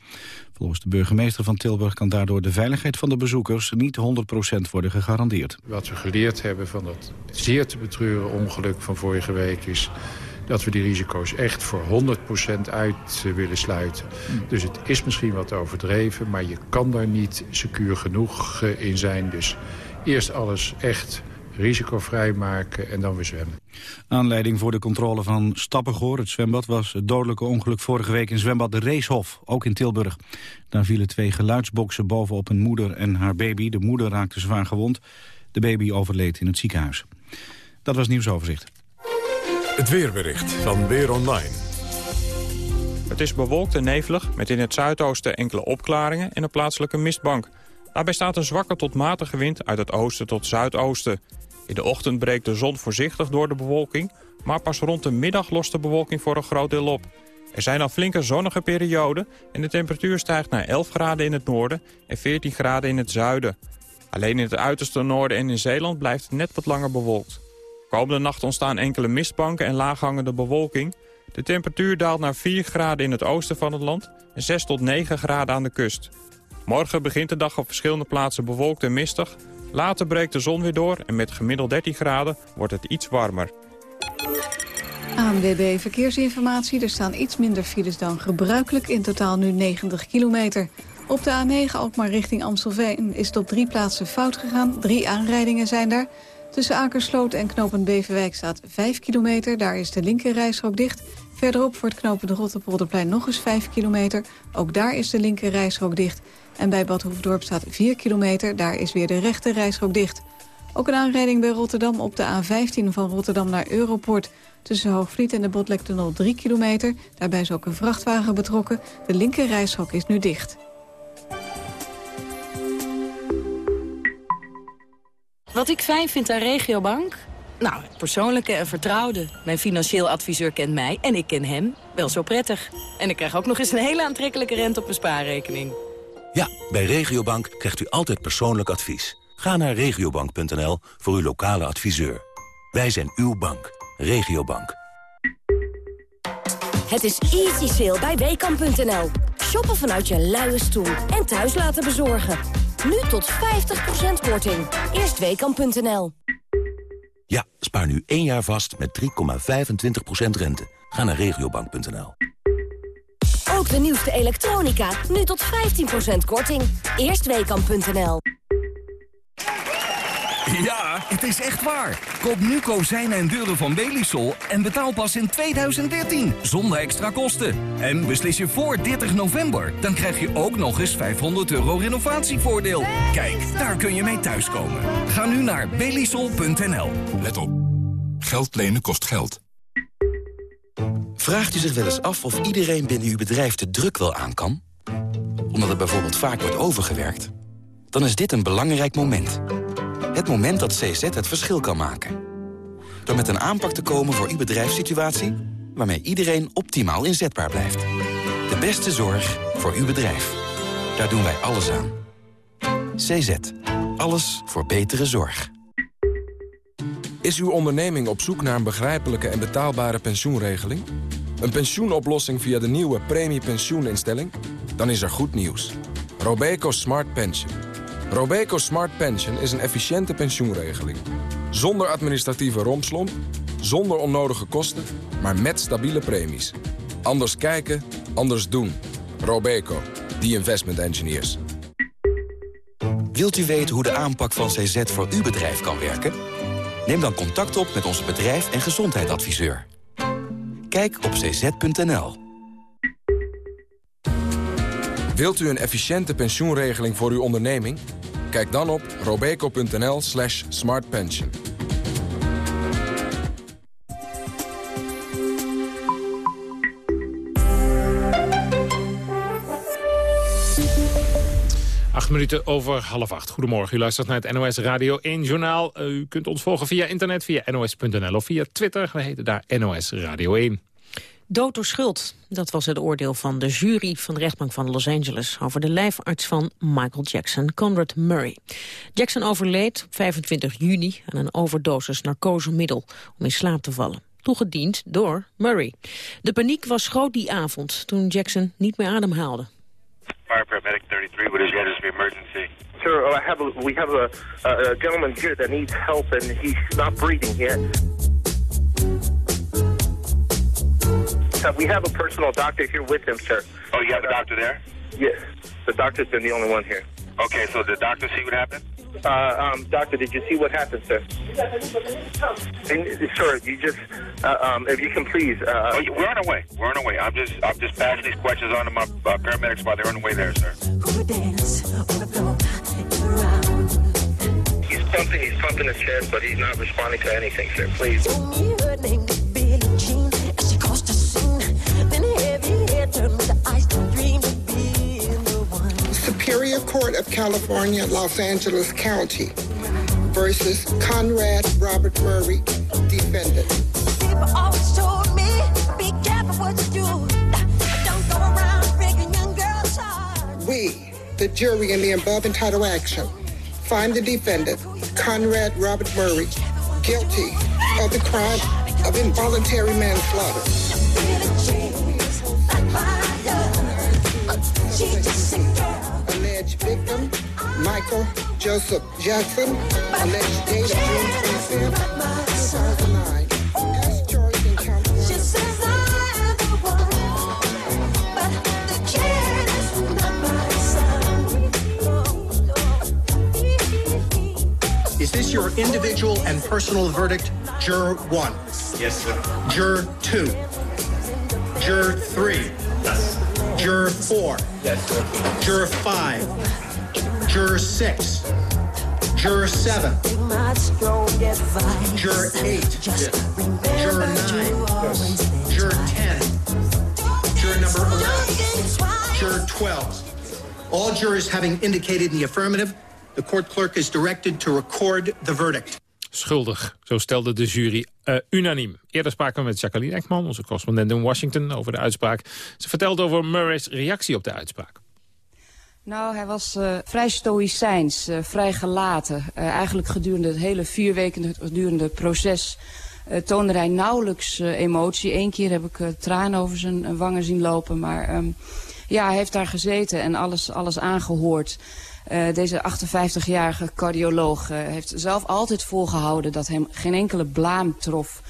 Volgens de burgemeester van Tilburg kan daardoor de veiligheid van de bezoekers niet 100% worden gegarandeerd. Wat we geleerd hebben van dat zeer te betreuren ongeluk van vorige week is dat we die risico's echt voor 100% uit willen sluiten. Dus het is misschien wat overdreven, maar je kan daar niet secuur genoeg in zijn. Dus eerst alles echt risicovrij maken en dan weer zwemmen. Aanleiding voor de controle van Stappengoor, het zwembad... was het dodelijke ongeluk vorige week in zwembad De Reeshof, ook in Tilburg. Daar vielen twee geluidsboksen bovenop een moeder en haar baby. De moeder raakte zwaar gewond. De baby overleed in het ziekenhuis. Dat was nieuwsoverzicht. Het weerbericht van Weer Online. Het is bewolkt en nevelig, met in het zuidoosten enkele opklaringen en een plaatselijke mistbank. Daarbij staat een zwakke tot matige wind uit het oosten tot zuidoosten. In de ochtend breekt de zon voorzichtig door de bewolking... maar pas rond de middag lost de bewolking voor een groot deel op. Er zijn al flinke zonnige perioden en de temperatuur stijgt naar 11 graden in het noorden en 14 graden in het zuiden. Alleen in het uiterste noorden en in Zeeland blijft het net wat langer bewolkt. Komende nacht ontstaan enkele mistbanken en laaghangende bewolking. De temperatuur daalt naar 4 graden in het oosten van het land en 6 tot 9 graden aan de kust. Morgen begint de dag op verschillende plaatsen bewolkt en mistig. Later breekt de zon weer door en met gemiddeld 13 graden wordt het iets warmer. ANWB Verkeersinformatie. Er staan iets minder files dan gebruikelijk. In totaal nu 90 kilometer. Op de A9 Alkmaar richting Amstelveen is het op drie plaatsen fout gegaan. Drie aanrijdingen zijn daar. Tussen Akersloot en knooppunt Beverwijk staat 5 kilometer. Daar is de linker dicht. Verderop voor het knooppunt Rotterpolderplein nog eens 5 kilometer. Ook daar is de linker dicht. En bij Bad Hoefdorp staat 4 kilometer. Daar is weer de rechter reishok dicht. Ook een aanrijding bij Rotterdam op de A15 van Rotterdam naar Europort. Tussen Hoogvliet en de Botlektunnel 3 kilometer. Daarbij is ook een vrachtwagen betrokken. De linker reishok is nu dicht. Wat ik fijn vind aan Regiobank? Nou, het persoonlijke en vertrouwde. Mijn financieel adviseur kent mij en ik ken hem wel zo prettig. En ik krijg ook nog eens een hele aantrekkelijke rente op mijn spaarrekening. Ja, bij Regiobank krijgt u altijd persoonlijk advies. Ga naar regiobank.nl voor uw lokale adviseur. Wij zijn uw bank. Regiobank. Het is easy sale bij Weekamp.nl. Shoppen vanuit je luie stoel en thuis laten bezorgen. Nu tot 50% korting. Eerst Weekamp.nl. Ja, spaar nu één jaar vast met 3,25% rente. Ga naar regiobank.nl. Ook de nieuwste elektronica. Nu tot 15% korting. Eerstweekam.nl Ja, het is echt waar. Koop nu kozijnen en deuren van Belisol en betaal pas in 2013. Zonder extra kosten. En beslis je voor 30 november. Dan krijg je ook nog eens 500 euro renovatievoordeel. Kijk, daar kun je mee thuiskomen. Ga nu naar belisol.nl. Let op. Geld lenen kost geld. Vraagt u zich wel eens af of iedereen binnen uw bedrijf de druk wel aan kan? Omdat er bijvoorbeeld vaak wordt overgewerkt? Dan is dit een belangrijk moment. Het moment dat CZ het verschil kan maken. Door met een aanpak te komen voor uw bedrijfssituatie... waarmee iedereen optimaal inzetbaar blijft. De beste zorg voor uw bedrijf. Daar doen wij alles aan. CZ. Alles voor betere zorg. Is uw onderneming op zoek naar een begrijpelijke en betaalbare pensioenregeling? Een pensioenoplossing via de nieuwe premiepensioeninstelling? Dan is er goed nieuws. Robeco Smart Pension. Robeco Smart Pension is een efficiënte pensioenregeling. Zonder administratieve rompslomp, zonder onnodige kosten, maar met stabiele premies. Anders kijken, anders doen. Robeco, the investment engineers. Wilt u weten hoe de aanpak van CZ voor uw bedrijf kan werken? Neem dan contact op met onze bedrijf- en gezondheidsadviseur. Kijk op cz.nl. Wilt u een efficiënte pensioenregeling voor uw onderneming? Kijk dan op robeco.nl slash smartpension. Acht minuten over half acht. Goedemorgen, u luistert naar het NOS Radio 1 Journaal. U kunt ons volgen via internet, via nos.nl of via Twitter. We heten daar NOS Radio 1. Dood door schuld. Dat was het oordeel van de jury van de rechtbank van Los Angeles... over de lijfarts van Michael Jackson, Conrad Murray. Jackson overleed op 25 juni aan een overdosis narcosemiddel... om in slaap te vallen. Toegediend door Murray. De paniek was groot die avond toen Jackson niet meer ademhaalde. Fire paramedic 33, what is your emergency? Sir, I have a, we have a, a, gentleman here that needs help and he's not breathing yet. Uh, we have a personal doctor here with him, sir. Oh, you have a doctor there? Yes. The doctor's been the only one here. Okay, so the doctor see what happened? Uh, um, doctor, did you see what happened, sir? And, sir, you just, uh, um, if you can please. Uh, oh, we're on our way. We're on our way. I'm just, I'm just passing these questions on to my uh, paramedics while they're on the way there, sir. He's pumping, he's pumping his chest, but he's not responding to anything, sir. Please. Superior Court of California, Los Angeles County versus Conrad Robert Murray, defendant. People always told me, be careful what you do. Don't go around breaking young girls' hearts. We, the jury in the above entitled action, find the defendant, Conrad Robert Murray, guilty of the crime of involuntary manslaughter. Michael Joseph Jackson, alleged date of June 25th, 2009. As charged in count Is this your individual and personal verdict, Juror 1? Yes, sir. Juror 2? Juror 3? Yes. Juror 4? Yes, sir. Juror 5? Juror 6? Juror 7? Juror 8? Juror 9? Juror 10? Juror number 11? Juror 12? All jurors having indicated in the affirmative, the court clerk is directed to record the verdict. Schuldig, zo stelde de jury uh, unaniem. Eerder spraken we met Jacqueline Ekman, onze correspondent in Washington, over de uitspraak. Ze vertelde over Murray's reactie op de uitspraak. Nou, hij was uh, vrij stoïcijns, uh, vrij gelaten. eigenlijk gedurende het hele vier weken gedurende proces toonde hij nauwelijks emotie. Eén keer heb ik tranen over zijn wangen zien lopen, maar um, ja, hij heeft daar gezeten en alles, alles aangehoord. Deze 58-jarige cardioloog heeft zelf altijd volgehouden dat hem geen enkele blaam trof.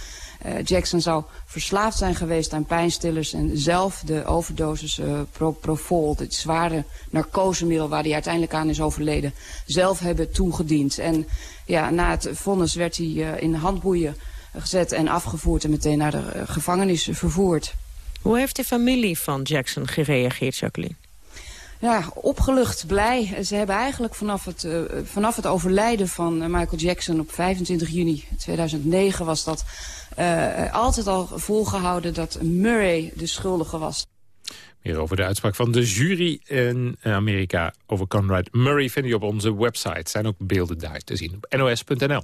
Uh, Jackson zou verslaafd zijn geweest aan pijnstillers en zelf de overdosis pro Profol, het zware narcosemiddel waar hij uiteindelijk aan is overleden, zelf hebben toegediend. En ja, na het vonnis werd hij in handboeien gezet en afgevoerd en meteen naar de gevangenis vervoerd. Hoe heeft de familie van Jackson gereageerd, Jacqueline? Ja, opgelucht, blij. Ze hebben eigenlijk vanaf het, uh, vanaf het overlijden van uh, Michael Jackson op 25 juni 2009 was dat uh, altijd al volgehouden dat Murray de schuldige was. Meer over de uitspraak van de jury in Amerika over Conrad Murray vind je op onze website. zijn ook beelden daar te zien op nos.nl.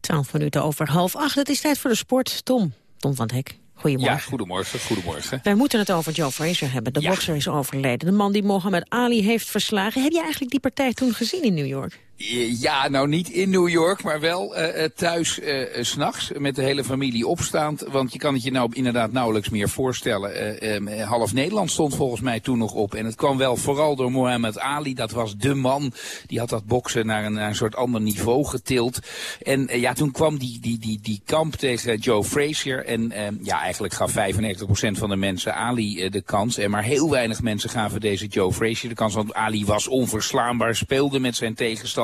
12 minuten over half acht. Het is tijd voor de sport. Tom, Tom van het Hek. Goedemorgen. Ja, goedemorgen, goedemorgen. Wij moeten het over Joe Frazier hebben. De ja. bokser is overleden. De man die Mohammed Ali heeft verslagen. Heb je eigenlijk die partij toen gezien in New York? Ja, nou niet in New York, maar wel uh, thuis uh, s'nachts met de hele familie opstaand. Want je kan het je nou inderdaad nauwelijks meer voorstellen. Uh, half Nederland stond volgens mij toen nog op. En het kwam wel vooral door Mohammed Ali. Dat was de man. Die had dat boksen naar een, een soort ander niveau getild. En ja, toen kwam die, die, die, die kamp tegen Joe Frazier. En ja, eigenlijk gaf 95% van de mensen Ali de kans. En maar heel weinig mensen gaven deze Joe Frazier de kans. Want Ali was onverslaanbaar, speelde met zijn tegenstander.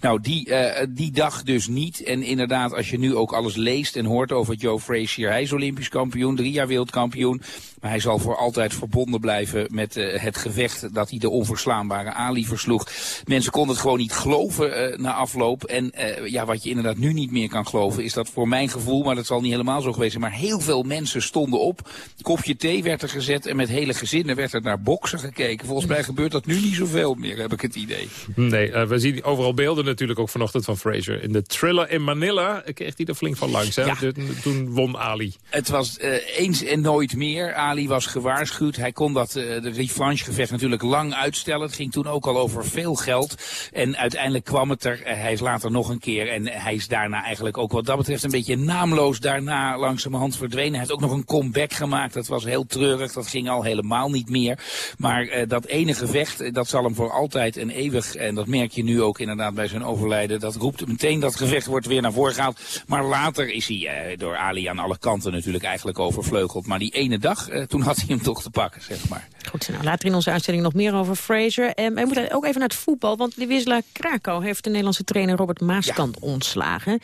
Nou, die, uh, die dag dus niet. En inderdaad, als je nu ook alles leest en hoort over Joe Frazier. Hij is olympisch kampioen, drie jaar wereldkampioen. Maar hij zal voor altijd verbonden blijven met uh, het gevecht dat hij de onverslaanbare Ali versloeg. Mensen konden het gewoon niet geloven uh, na afloop. En ja, wat je inderdaad nu niet meer kan geloven is dat voor mijn gevoel, maar dat zal niet helemaal zo geweest zijn, maar heel veel mensen stonden op. Kopje thee werd er gezet en met hele gezinnen werd er naar boksen gekeken. Volgens mij gebeurt dat nu niet zoveel meer, heb ik het idee. Nee, we zien overal beelden natuurlijk ook vanochtend van Fraser. In de thriller in Manila kreeg hij er flink van langs. Hè? Ja. Toen won Ali. Het was eens en nooit meer. Ali was gewaarschuwd. Hij kon dat uh, de revanchegevecht natuurlijk lang uitstellen. Het ging toen ook al over veel geld. En uiteindelijk kwam het er. Uh, hij is later nog een keer. En hij is daarna eigenlijk ook wat dat betreft een beetje naamloos daarna langzamerhand verdwenen. Hij heeft ook nog een comeback gemaakt. Dat was heel treurig. Dat ging al helemaal niet meer. Maar dat ene gevecht, dat zal hem voor altijd en eeuwig, en dat merk je nu ook inderdaad bij zijn overlijden. Dat roept meteen, dat gevecht wordt weer naar voren gehaald. Maar later is hij eh, door Ali aan alle kanten natuurlijk eigenlijk overvleugeld. Maar die ene dag, eh, toen had hij hem toch te pakken, zeg maar. Goed, nou, later in onze uitzending nog meer over Fraser. En wij moeten ook even naar het voetbal, want de Wisla Krakau heeft de Nederlandse trainer Robert Maaskant ontslagen.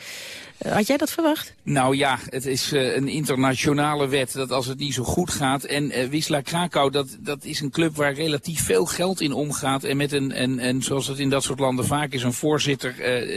Eh, had jij dat verwacht? Nou ja, het is eh, een internationale wet dat als het niet zo goed gaat. En eh, Wisla Krakau, dat, dat is een club waar relatief veel geld in omgaat. En met een, en, en zoals het in dat soort landen vaak is, een voorzitter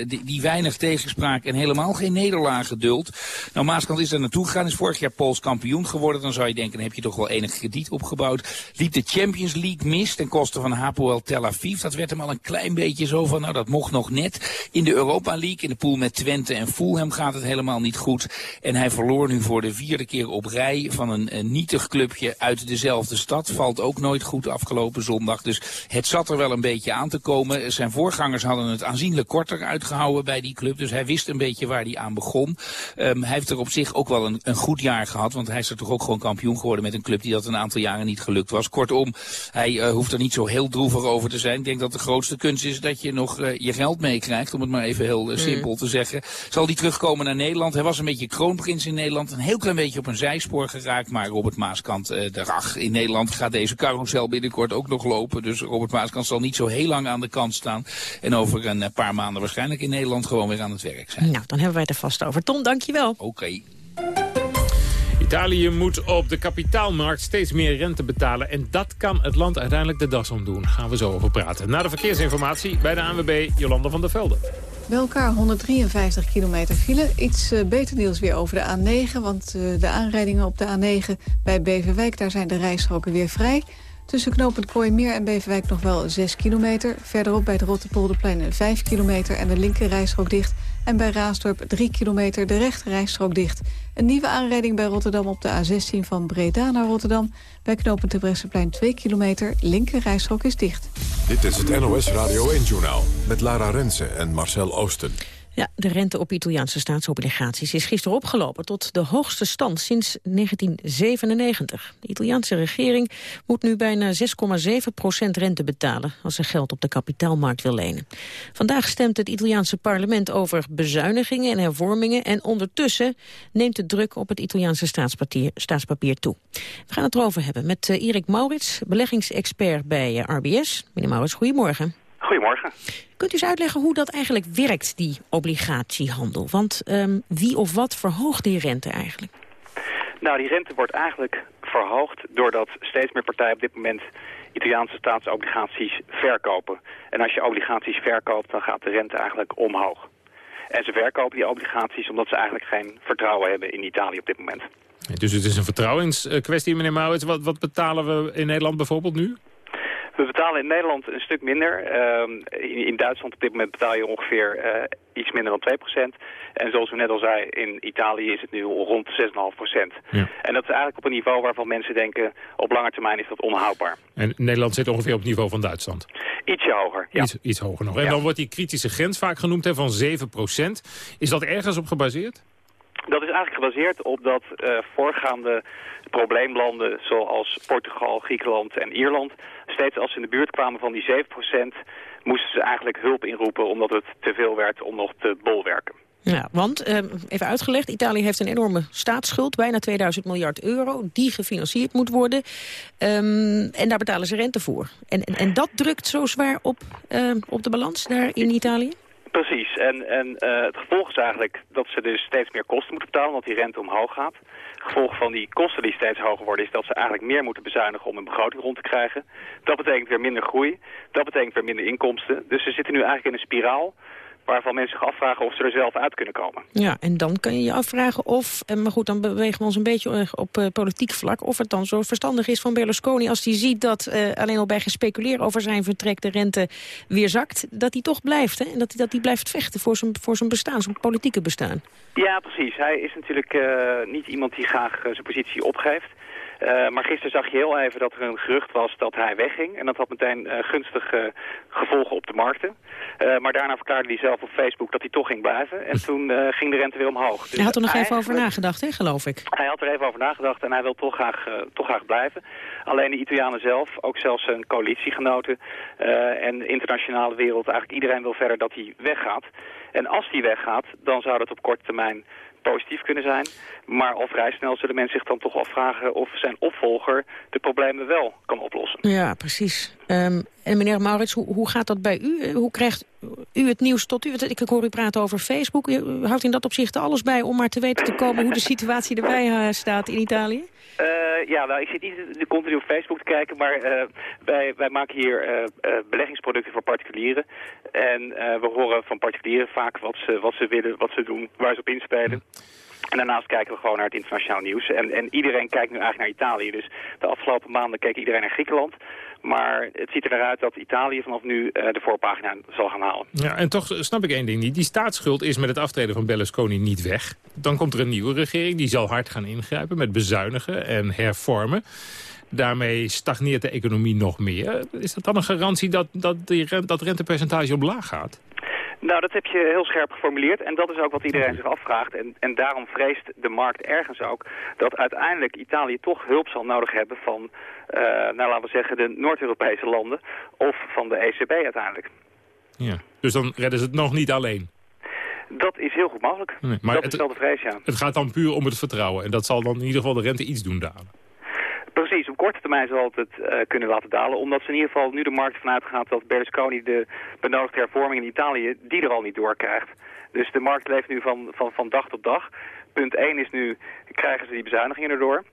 die, die weinig tegenspraak en helemaal geen nederlagen duldt. Nou, Maaskant is er naartoe gegaan, is vorig jaar Pools kampioen geworden. Dan zou je denken, dan heb je toch wel enig krediet opgebouwd. Liep de Champions League mis ten koste van Hapoel Tel Aviv. Dat werd hem al een klein beetje zo van, nou dat mocht nog net. In de Europa League, in de pool met Twente en Fulham gaat het helemaal niet goed. En hij verloor nu voor de vierde keer op rij van een, een nietig clubje uit dezelfde stad. Valt ook nooit goed afgelopen zondag. Dus het zat er wel een beetje aan te komen. Zijn voorgangers hadden het aanzienlijk korter uitgehouden bij die club. Dus hij wist een beetje waar hij aan begon. Ehm, hij heeft er op zich ook wel een, een goed jaar gehad. Want hij is er toch ook gewoon kampioen geworden met een club die dat een aantal jaren niet gelukt was. Kortom, hij eh, hoeft er niet zo heel droevig over te zijn. Ik denk dat de grootste kunst is dat je nog eh, je geld meekrijgt. Om het maar even heel eh, simpel te zeggen. Zal die terugkomen naar Nederland? Hij was een beetje kroonprins in Nederland. Een heel klein beetje op een zijspoor geraakt. Maar Robert Maaskant, uh, de rach in Nederland gaat deze carousel binnenkort ook nog lopen. Dus Robert Maaskant zal niet zo heel lang aan de kant staan. En over een eh, paar maanden waarschijnlijk in Nederland gewoon weer aan het werk zijn. Nou, dan hebben wij het er vast over. Tom, dankjewel. Oké. Italië moet op de kapitaalmarkt steeds meer rente betalen. En dat kan het land uiteindelijk de das om doen. Gaan we zo over praten. Na de verkeersinformatie bij de ANWB Jolanda van der Velde. Bij elkaar 153 kilometer file. Iets eh, beter nieuws weer over de A9. Want eh, de aanrijdingen op de A9 bij Beverwijk... daar zijn de rijstroken weer vrij. Tussen knooppunt Kooimeer en Beverwijk nog wel 6 kilometer. Verderop bij het Rotterpolderplein 5 kilometer en de linker rijstrook dicht. En bij Raasdorp 3 kilometer de rechter rijstrook dicht. Een nieuwe aanrijding bij Rotterdam op de A16 van Breda naar Rotterdam. Bij knooppunt Terbrechtseplein 2 kilometer. Linker rijstrook is dicht. Dit is het NOS Radio 1-journaal met Lara Rensen en Marcel Oosten. Ja, de rente op Italiaanse staatsobligaties is gisteren opgelopen tot de hoogste stand sinds 1997. De Italiaanse regering moet nu bijna 6,7 procent rente betalen als ze geld op de kapitaalmarkt wil lenen. Vandaag stemt het Italiaanse parlement over bezuinigingen en hervormingen en ondertussen neemt de druk op het Italiaanse staatspapier, staatspapier toe. We gaan het erover hebben met uh, Erik Maurits, beleggingsexpert bij uh, RBS. Meneer Maurits, goedemorgen. Goedemorgen. Kunt u eens uitleggen hoe dat eigenlijk werkt, die obligatiehandel? Want um, wie of wat verhoogt die rente eigenlijk? Nou, die rente wordt eigenlijk verhoogd doordat steeds meer partijen op dit moment Italiaanse staatsobligaties verkopen. En als je obligaties verkoopt, dan gaat de rente eigenlijk omhoog. En ze verkopen die obligaties omdat ze eigenlijk geen vertrouwen hebben in Italië op dit moment. Dus het is een vertrouwenskwestie, meneer Maurits. Wat, wat betalen we in Nederland bijvoorbeeld nu? We betalen in Nederland een stuk minder. Uh, in, in, Duitsland op dit moment betaal je ongeveer uh, iets minder dan 2%. En zoals u net al zei, in Italië is het nu rond 6,5%. Ja. En dat is eigenlijk op een niveau waarvan mensen denken... op lange termijn is dat onhoudbaar. En Nederland zit ongeveer op het niveau van Duitsland? Ietsje hoger, ja. Iets, iets hoger nog. En ja. dan wordt die kritische grens vaak genoemd hè, van 7%. Is dat ergens op gebaseerd? Dat is eigenlijk gebaseerd op dat uh, voorgaande probleemlanden zoals Portugal, Griekenland en Ierland... steeds als ze in de buurt kwamen van die 7% moesten ze eigenlijk hulp inroepen... omdat het te veel werd om nog te bolwerken. Ja, want, uh, even uitgelegd, Italië heeft een enorme staatsschuld, bijna 2000 miljard euro, die gefinancierd moet worden. Um, en daar betalen ze rente voor. En, en, dat drukt zo zwaar op, uh, op de balans daar in Italië? Precies. En, en uh, het gevolg is eigenlijk dat ze dus steeds meer kosten moeten betalen, omdat die rente omhoog gaat. Het gevolg van die kosten die steeds hoger worden is dat ze eigenlijk meer moeten bezuinigen om een begroting rond te krijgen. Dat betekent weer minder groei. Dat betekent weer minder inkomsten. Dus ze zitten nu eigenlijk in een spiraal waarvan mensen zich afvragen of ze er zelf uit kunnen komen. Ja, en dan kun je je afvragen of, en maar goed, dan bewegen we ons een beetje op uh, politiek vlak, of het dan zo verstandig is van Berlusconi als hij ziet dat uh, alleen al bij gespeculeerd over zijn vertrek de rente weer zakt, dat hij toch blijft, hè? En dat hij dat hij blijft vechten voor zijn, voor zijn bestaan, zijn politieke bestaan. Ja, precies. Hij is natuurlijk uh, niet iemand die graag zijn positie opgeeft. Eh, maar gisteren zag je heel even dat er een gerucht was dat hij wegging. En dat had meteen eh, gunstige gevolgen op de markten. Eh, maar daarna verklaarde hij zelf op Facebook dat hij toch ging blijven. En toen eh, ging de rente weer omhoog. Dus Hij had er nog even over nagedacht, hè, geloof ik. hij had er even over nagedacht en hij wil toch graag, eh, toch graag blijven. Alleen de Italianen zelf, ook zelfs zijn coalitiegenoten eh, en de internationale wereld, eigenlijk iedereen wil verder dat hij weggaat. En als hij weggaat, dan zou dat op korte termijn positief kunnen zijn. Maar al vrij snel zullen mensen zich dan toch afvragen of zijn opvolger de problemen wel kan oplossen. Ja, precies. Ehm, en meneer Maurits, hoe, hoe gaat dat bij u? Eh, Hoe krijgt u het nieuws tot u? Want Ik hoor u praten over Facebook. U houdt in dat opzicht alles bij om maar te weten te komen hoe de [LAUGHS] situatie erbij eh, staat in Italië? Eh, ja, nou, ik zit niet continu op Facebook te kijken, maar eh, wij, wij maken hier eh, beleggingsproducten voor particulieren. En we horen van particulieren vaak wat ze, wat ze willen, wat ze doen, waar ze op inspelen. En daarnaast kijken we gewoon naar het internationaal nieuws. En, en iedereen kijkt nu eigenlijk naar Italië. Dus de afgelopen maanden keek iedereen naar Griekenland. Maar het ziet er naar uit dat Italië vanaf nu eh, de voorpagina zal gaan halen. Ja, en toch snap ik één ding niet. Die staatsschuld is met het aftreden van Berlusconi niet weg. Dan komt er een nieuwe regering, die zal hard gaan ingrijpen met bezuinigen en hervormen. Daarmee stagneert de economie nog meer. Is dat dan een garantie dat, dat die dat rentepercentage omlaag gaat? Nou, dat heb je heel scherp geformuleerd. En dat is ook wat iedereen zich afvraagt. En, en daarom vreest de markt ergens ook dat uiteindelijk Italië toch hulp zal nodig hebben van, eh, nou laten we zeggen, de Noord-Europese landen of van de ECB uiteindelijk. Ja. Dus dan redden ze het nog niet alleen. Dat is heel goed mogelijk. Nee, maar dat het- is wel de vrees, ja. Het gaat dan puur om het vertrouwen. En dat zal dan in ieder geval de rente iets doen dalen. Precies, op korte termijn zal het eh, kunnen laten dalen. Omdat ze in ieder geval nu de markt vanuit gaat dat Berlusconi de benodigde hervorming in Italië, die er al niet doorkrijgt. Dus de markt leeft nu van, van, van dag tot dag. Punt 1 is nu, krijgen ze die bezuinigingen erdoor?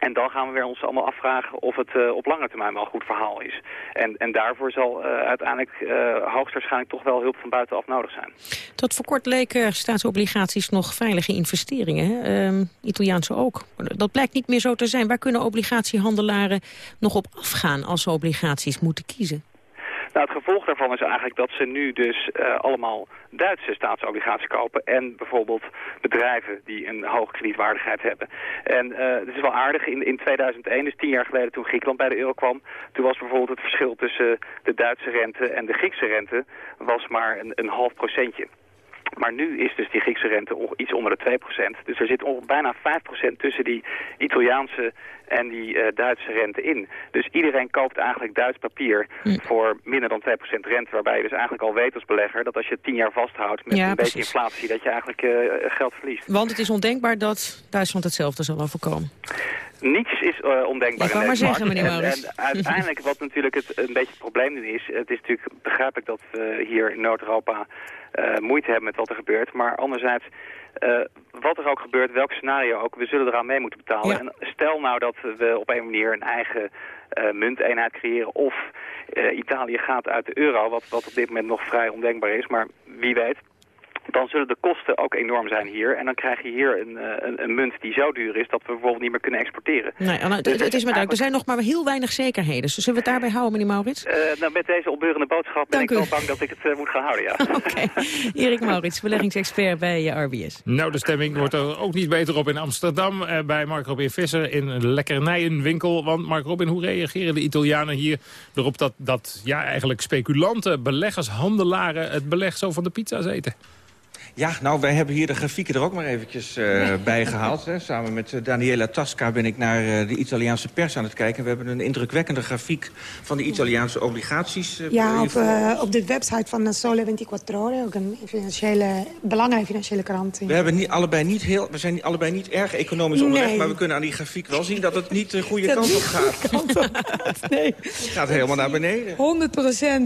En dan gaan we weer ons allemaal afvragen of het eh, op lange termijn wel een goed verhaal is. En, en daarvoor zal eh, uiteindelijk eh, hoogstwaarschijnlijk toch wel hulp van buitenaf nodig zijn. Tot voor kort leken staatsobligaties nog veilige investeringen. Ehm, Italiaanse ook. Dat blijkt niet meer zo te zijn. Waar kunnen obligatiehandelaren nog op afgaan als ze obligaties moeten kiezen? Nou, het gevolg daarvan is eigenlijk dat ze nu dus eh, allemaal Duitse staatsobligaties kopen. En bijvoorbeeld bedrijven die een hoge kredietwaardigheid hebben. En eh het is wel aardig, in, in 2001, dus tien jaar geleden toen Griekenland bij de euro kwam... toen was bijvoorbeeld het verschil tussen de Duitse rente en de Griekse rente... was maar een, een half procentje. Maar nu is dus die Griekse rente iets onder de 2%. Dus er zit bijna 5% tussen die Italiaanse en die eh, Duitse rente in. Dus iedereen koopt eigenlijk Duits papier voor minder dan 2% rente. Waarbij je dus eigenlijk al weet als belegger dat als je 10 jaar vasthoudt met Ja, een beetje inflatie, dat je eigenlijk eh, geld verliest. Want het is ondenkbaar dat Duitsland hetzelfde zal overkomen. Niets is eh, ondenkbaar Ik in wou maar zeggen, markt. meneer En-. En, [LAUGHS] uiteindelijk wat natuurlijk het, een beetje het probleem nu is... het is natuurlijk begrijpelijk dat we hier in Noord-Europa moeite hebben met wat er gebeurt. Maar anderzijds, eh, wat er ook gebeurt, welk scenario ook... we zullen eraan mee moeten betalen. En stel nou dat we op een manier een eigen eh, munteenheid creëren... of eh, Italië gaat uit de euro, wat, wat op dit moment nog vrij ondenkbaar is. Maar wie weet dan zullen de kosten ook enorm zijn hier. En dan krijg je hier een, eh, een, een munt die zo duur is dat we bijvoorbeeld niet meer kunnen exporteren. Nee, Anna, het, Dus het is maar duidelijk. Er zijn nog maar heel weinig zekerheden. Dus zullen we het daarbij houden, meneer Maurits? Eh, nou, met deze opbeurende boodschap ben Dank ik u. wel bang dat ik het eh, moet gaan houden, ja. [LAUGHS] Erik Maurits, beleggingsexpert bij eh, RBS. Nou, de stemming wordt er ook niet beter op in Amsterdam. Eh, bij Mark Robin Visser in een lekkernijenwinkel. Want Mark Robin, hoe reageren de Italianen hier erop dat, dat ja, eigenlijk speculanten, beleggers, handelaren het beleg zo van de pizza's eten? Ja, nou, wij hebben hier de grafieken er ook maar eventjes eh, [LAUGHS] bij gehaald. Hè. Samen met eh, Daniela Tasca ben ik naar eh, de Italiaanse pers aan het kijken. We hebben een indrukwekkende grafiek van de Italiaanse obligaties. Ja, op, op de website van Sole 24 Ore, ook een financiële, belangrijke financiële krant. We, hebben niet, allebei niet heel, we zijn allebei niet erg economisch onderlegd... Nee. maar we kunnen aan die grafiek wel zien dat het niet de goede Dat kant op gaat. kant op gaat, nee. [LAUGHS] Het gaat helemaal naar beneden.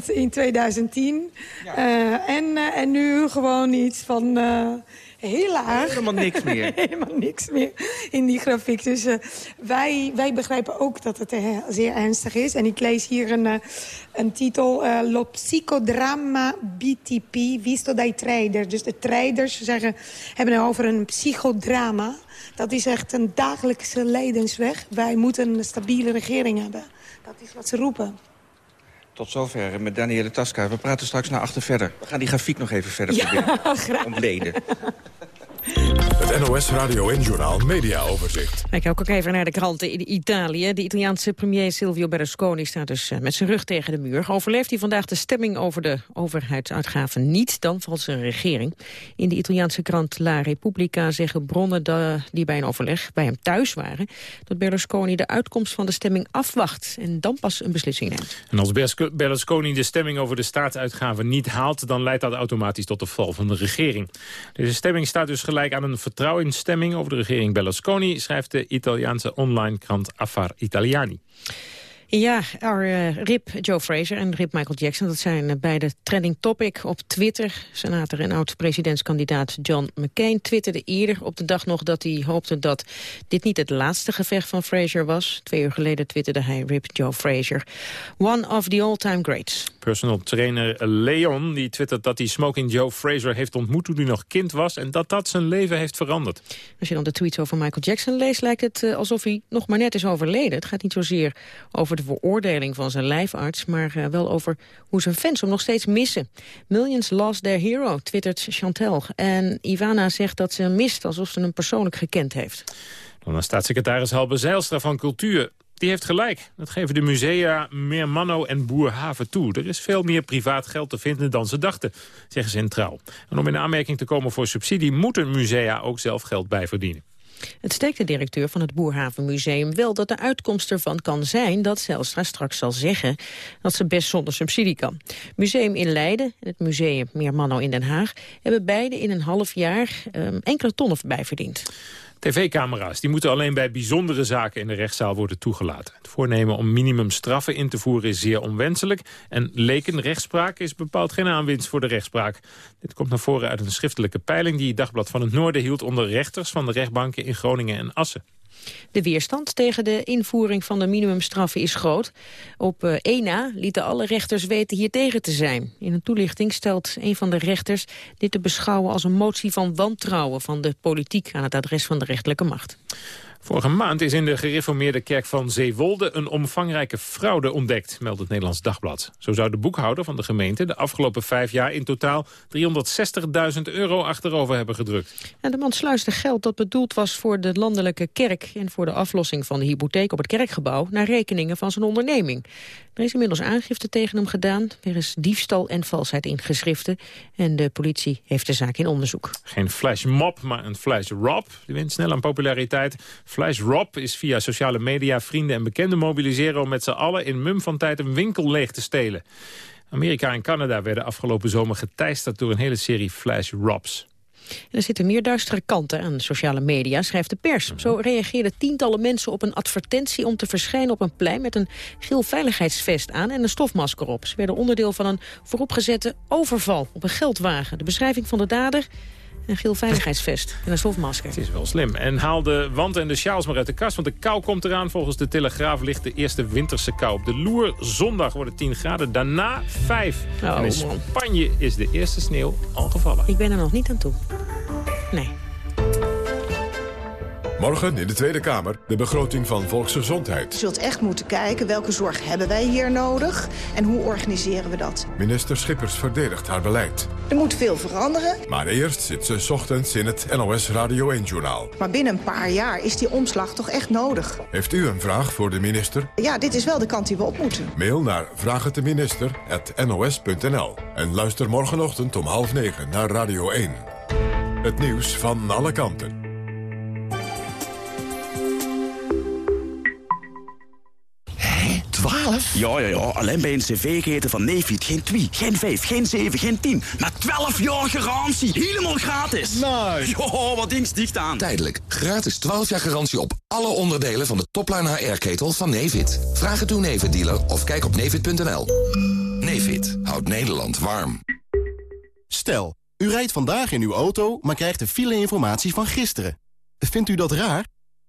100% in 2010. Eh, en, en nu gewoon iets van eh, heel laag. Helemaal niks [LAUGHS] meer. helemaal niks meer in die grafiek. Dus eh, wij, wij begrijpen ook dat het eh, zeer ernstig is. En ik lees hier een, een titel. eh, Lo psychodramma BTP visto dai traders. Dus de traders zeggen, hebben het over een psychodrama. Dat is echt een dagelijkse leidensweg. Wij moeten een stabiele regering hebben. Dat is wat ze roepen. Tot zover met Daniela Tasca. We praten straks naar achter verder. We gaan die grafiek nog even verder Ja, proberen [LAUGHS] graag. ontleden. Het NOS Radio en Journaal Media Overzicht. Wij kijken ook even naar de kranten in Italië. De Italiaanse premier Silvio Berlusconi staat dus eh, met zijn rug tegen de muur. Overleeft hij vandaag de stemming over de overheidsuitgaven niet, dan valt zijn regering. In de Italiaanse krant La Repubblica zeggen bronnen die bij een overleg bij hem thuis waren... dat Berlusconi de uitkomst van de stemming afwacht en dan pas een beslissing neemt. En als Berlusco- Berlusconi de stemming over de staatsuitgaven niet haalt... dan leidt dat automatisch tot de val van de regering. Deze stemming staat dus gelijk aan een vertrouwensstemming... over de regering Berlusconi, schrijft de Italiaanse online krant Affar Italiani. Ja, our, eh, Rip Joe Fraser en Rip Michael Jackson... dat zijn eh, beide trending topic op Twitter. Senator en oud-presidentskandidaat John McCain twitterde eerder op de dag nog... dat hij hoopte dat dit niet het laatste gevecht van Fraser was. Twee uur geleden twitterde hij Rip Joe Fraser. One of the all-time greats. Personal trainer Leon die twittert dat hij Smoking Joe Fraser heeft ontmoet toen hij nog kind was... en dat dat zijn leven heeft veranderd. Als je dan de tweets over Michael Jackson leest... lijkt het eh, alsof hij nog maar net is overleden. Het gaat niet zozeer over de veroordeling van zijn lijfarts... maar eh, wel over hoe zijn fans hem nog steeds missen. Millions lost their hero, twittert Chantel. En Ivana zegt dat ze hem mist alsof ze hem persoonlijk gekend heeft. Dan staatssecretaris Halbe Zijlstra van Cultuur. Die heeft gelijk. Dat geven de musea Meermanno en Boerhaven toe. Er is veel meer privaat geld te vinden dan ze dachten, zeggen Trouw. En om in aanmerking te komen voor subsidie... moeten musea ook zelf geld bijverdienen. Het steekt de directeur van het Boerhavenmuseum wel dat de uitkomst ervan kan zijn dat Zijlstra straks zal zeggen dat ze best zonder subsidie kan. Museum in Leiden en het museum Meermanno in Den Haag hebben beide in een half jaar ehm, enkele tonnen bijverdiend. TV-camera's die moeten alleen bij bijzondere zaken in de rechtszaal worden toegelaten. Het voornemen om minimumstraffen in te voeren is zeer onwenselijk. En lekenrechtspraak is bepaald geen aanwinst voor de rechtspraak. Dit komt naar voren uit een schriftelijke peiling die het Dagblad van het Noorden hield onder rechters van de rechtbanken in Groningen en Assen. De weerstand tegen de invoering van de minimumstraffen is groot. Op eh, ENA lieten alle rechters weten hier tegen te zijn. In een toelichting stelt een van de rechters dit te beschouwen als een motie van wantrouwen van de politiek aan het adres van de rechterlijke macht. Vorige maand is in de gereformeerde kerk van Zeewolde een omvangrijke fraude ontdekt, meldt het Nederlands Dagblad. Zo zou de boekhouder van de gemeente de afgelopen vijf jaar in totaal 360.000 euro achterover hebben gedrukt. En de man sluiste geld dat bedoeld was voor de landelijke kerk en voor de aflossing van de hypotheek op het kerkgebouw naar rekeningen van zijn onderneming. Er is inmiddels aangifte tegen hem gedaan. Er is diefstal en valsheid in geschriften. En de politie heeft de zaak in onderzoek. Geen flashmob, maar een flashrob. Die wint snel aan populariteit. Flashrob is via sociale media vrienden en bekenden mobiliseren... om met z'n allen in mum van tijd een winkel leeg te stelen. Amerika en Canada werden afgelopen zomer geteisterd... door een hele serie flashrobs. En er zitten meer duistere kanten aan sociale media, schrijft de pers. Zo reageerden tientallen mensen op een advertentie om te verschijnen op een plein met een geel veiligheidsvest aan en een stofmasker op. Ze werden onderdeel van een vooropgezette overval op een geldwagen. De beschrijving van de dader, een geel veiligheidsvest en een stofmasker. Het is wel slim. En haal de wanten en de sjaals maar uit de kast, want de kou komt eraan. Volgens de Telegraaf ligt de eerste winterse kou op de loer. Zondag wordt het 10 graden, daarna 5. Oh, en in. Spanje is de eerste sneeuw al gevallen. Ik ben er nog niet aan toe. Nee. Morgen in de Tweede Kamer de begroting van volksgezondheid. Je zult echt moeten kijken welke zorg hebben wij hier nodig en hoe organiseren we dat. Minister Schippers verdedigt haar beleid. Er moet veel veranderen, Maar eerst zit ze 's ochtends in het NOS Radio 1-journaal. maar binnen een paar jaar is die omslag toch echt nodig. Heeft u een vraag voor de minister? Ja, dit is wel de kant die we op moeten. Mail naar vraaghetdeminister.nos.nl En luister morgenochtend om half negen naar Radio 1. Het nieuws van alle kanten. 12? Ja, ja, ja. Alleen bij een cv-keten van Nefiet geen 2, geen 5, geen 7, geen 10. Maar 12 jaar garantie. Helemaal gratis. Nice. Jo, wat ding sticht aan. Tijdelijk. Gratis 12 jaar garantie op alle onderdelen van de topline HR-ketel van Nevid. Vraag het uw Nevid-dealer of kijk op nevid.nl. Nevid houdt Nederland warm. Stel, u rijdt vandaag in uw auto, maar krijgt de file-informatie van gisteren. Vindt u dat raar?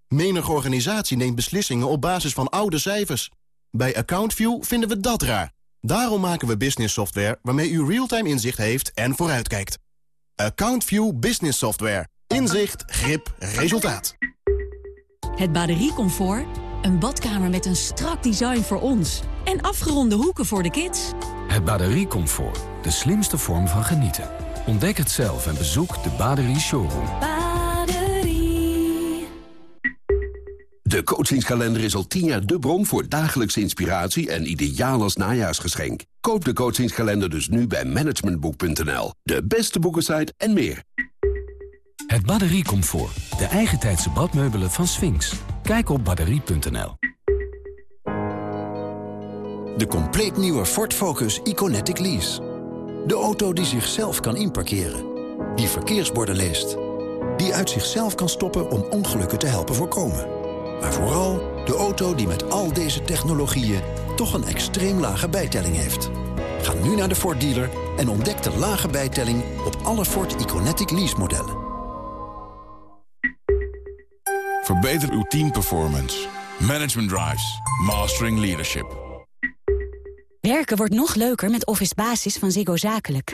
Menige organisatie neemt beslissingen op basis van oude cijfers. Bij AccountView vinden we dat raar. Daarom maken we business software waarmee u real-time inzicht heeft en vooruitkijkt. AccountView Business Software. Inzicht, grip, resultaat. Het batteriecomfort, een badkamer met een strak design voor ons... en afgeronde hoeken voor de kids. Het batteriecomfort, de slimste vorm van genieten. Ontdek het zelf en bezoek de Baderie Showroom. De coachingskalender is al tien jaar de bron voor dagelijkse inspiratie en ideaal als najaarsgeschenk. Koop de coachingskalender dus nu bij managementboek.nl. De beste boekensite en meer. Het batteriecomfort. De eigentijdse badmeubelen van Sphinx. Kijk op batterie.nl. De compleet nieuwe Ford Focus Iconetic Lease. De auto die zichzelf kan inparkeren. Die verkeersborden leest. Die uit zichzelf kan stoppen om ongelukken te helpen voorkomen. Maar vooral de auto die met al deze technologieën... toch een extreem lage bijtelling heeft. Ga nu naar de Ford dealer en ontdek de lage bijtelling... op alle Ford Iconetic Lease modellen. Verbeter uw teamperformance. Management Drives. Mastering Leadership. Werken wordt nog leuker met Office Basis van Ziggo Zakelijk.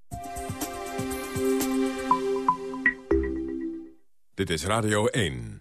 Dit is Radio 1.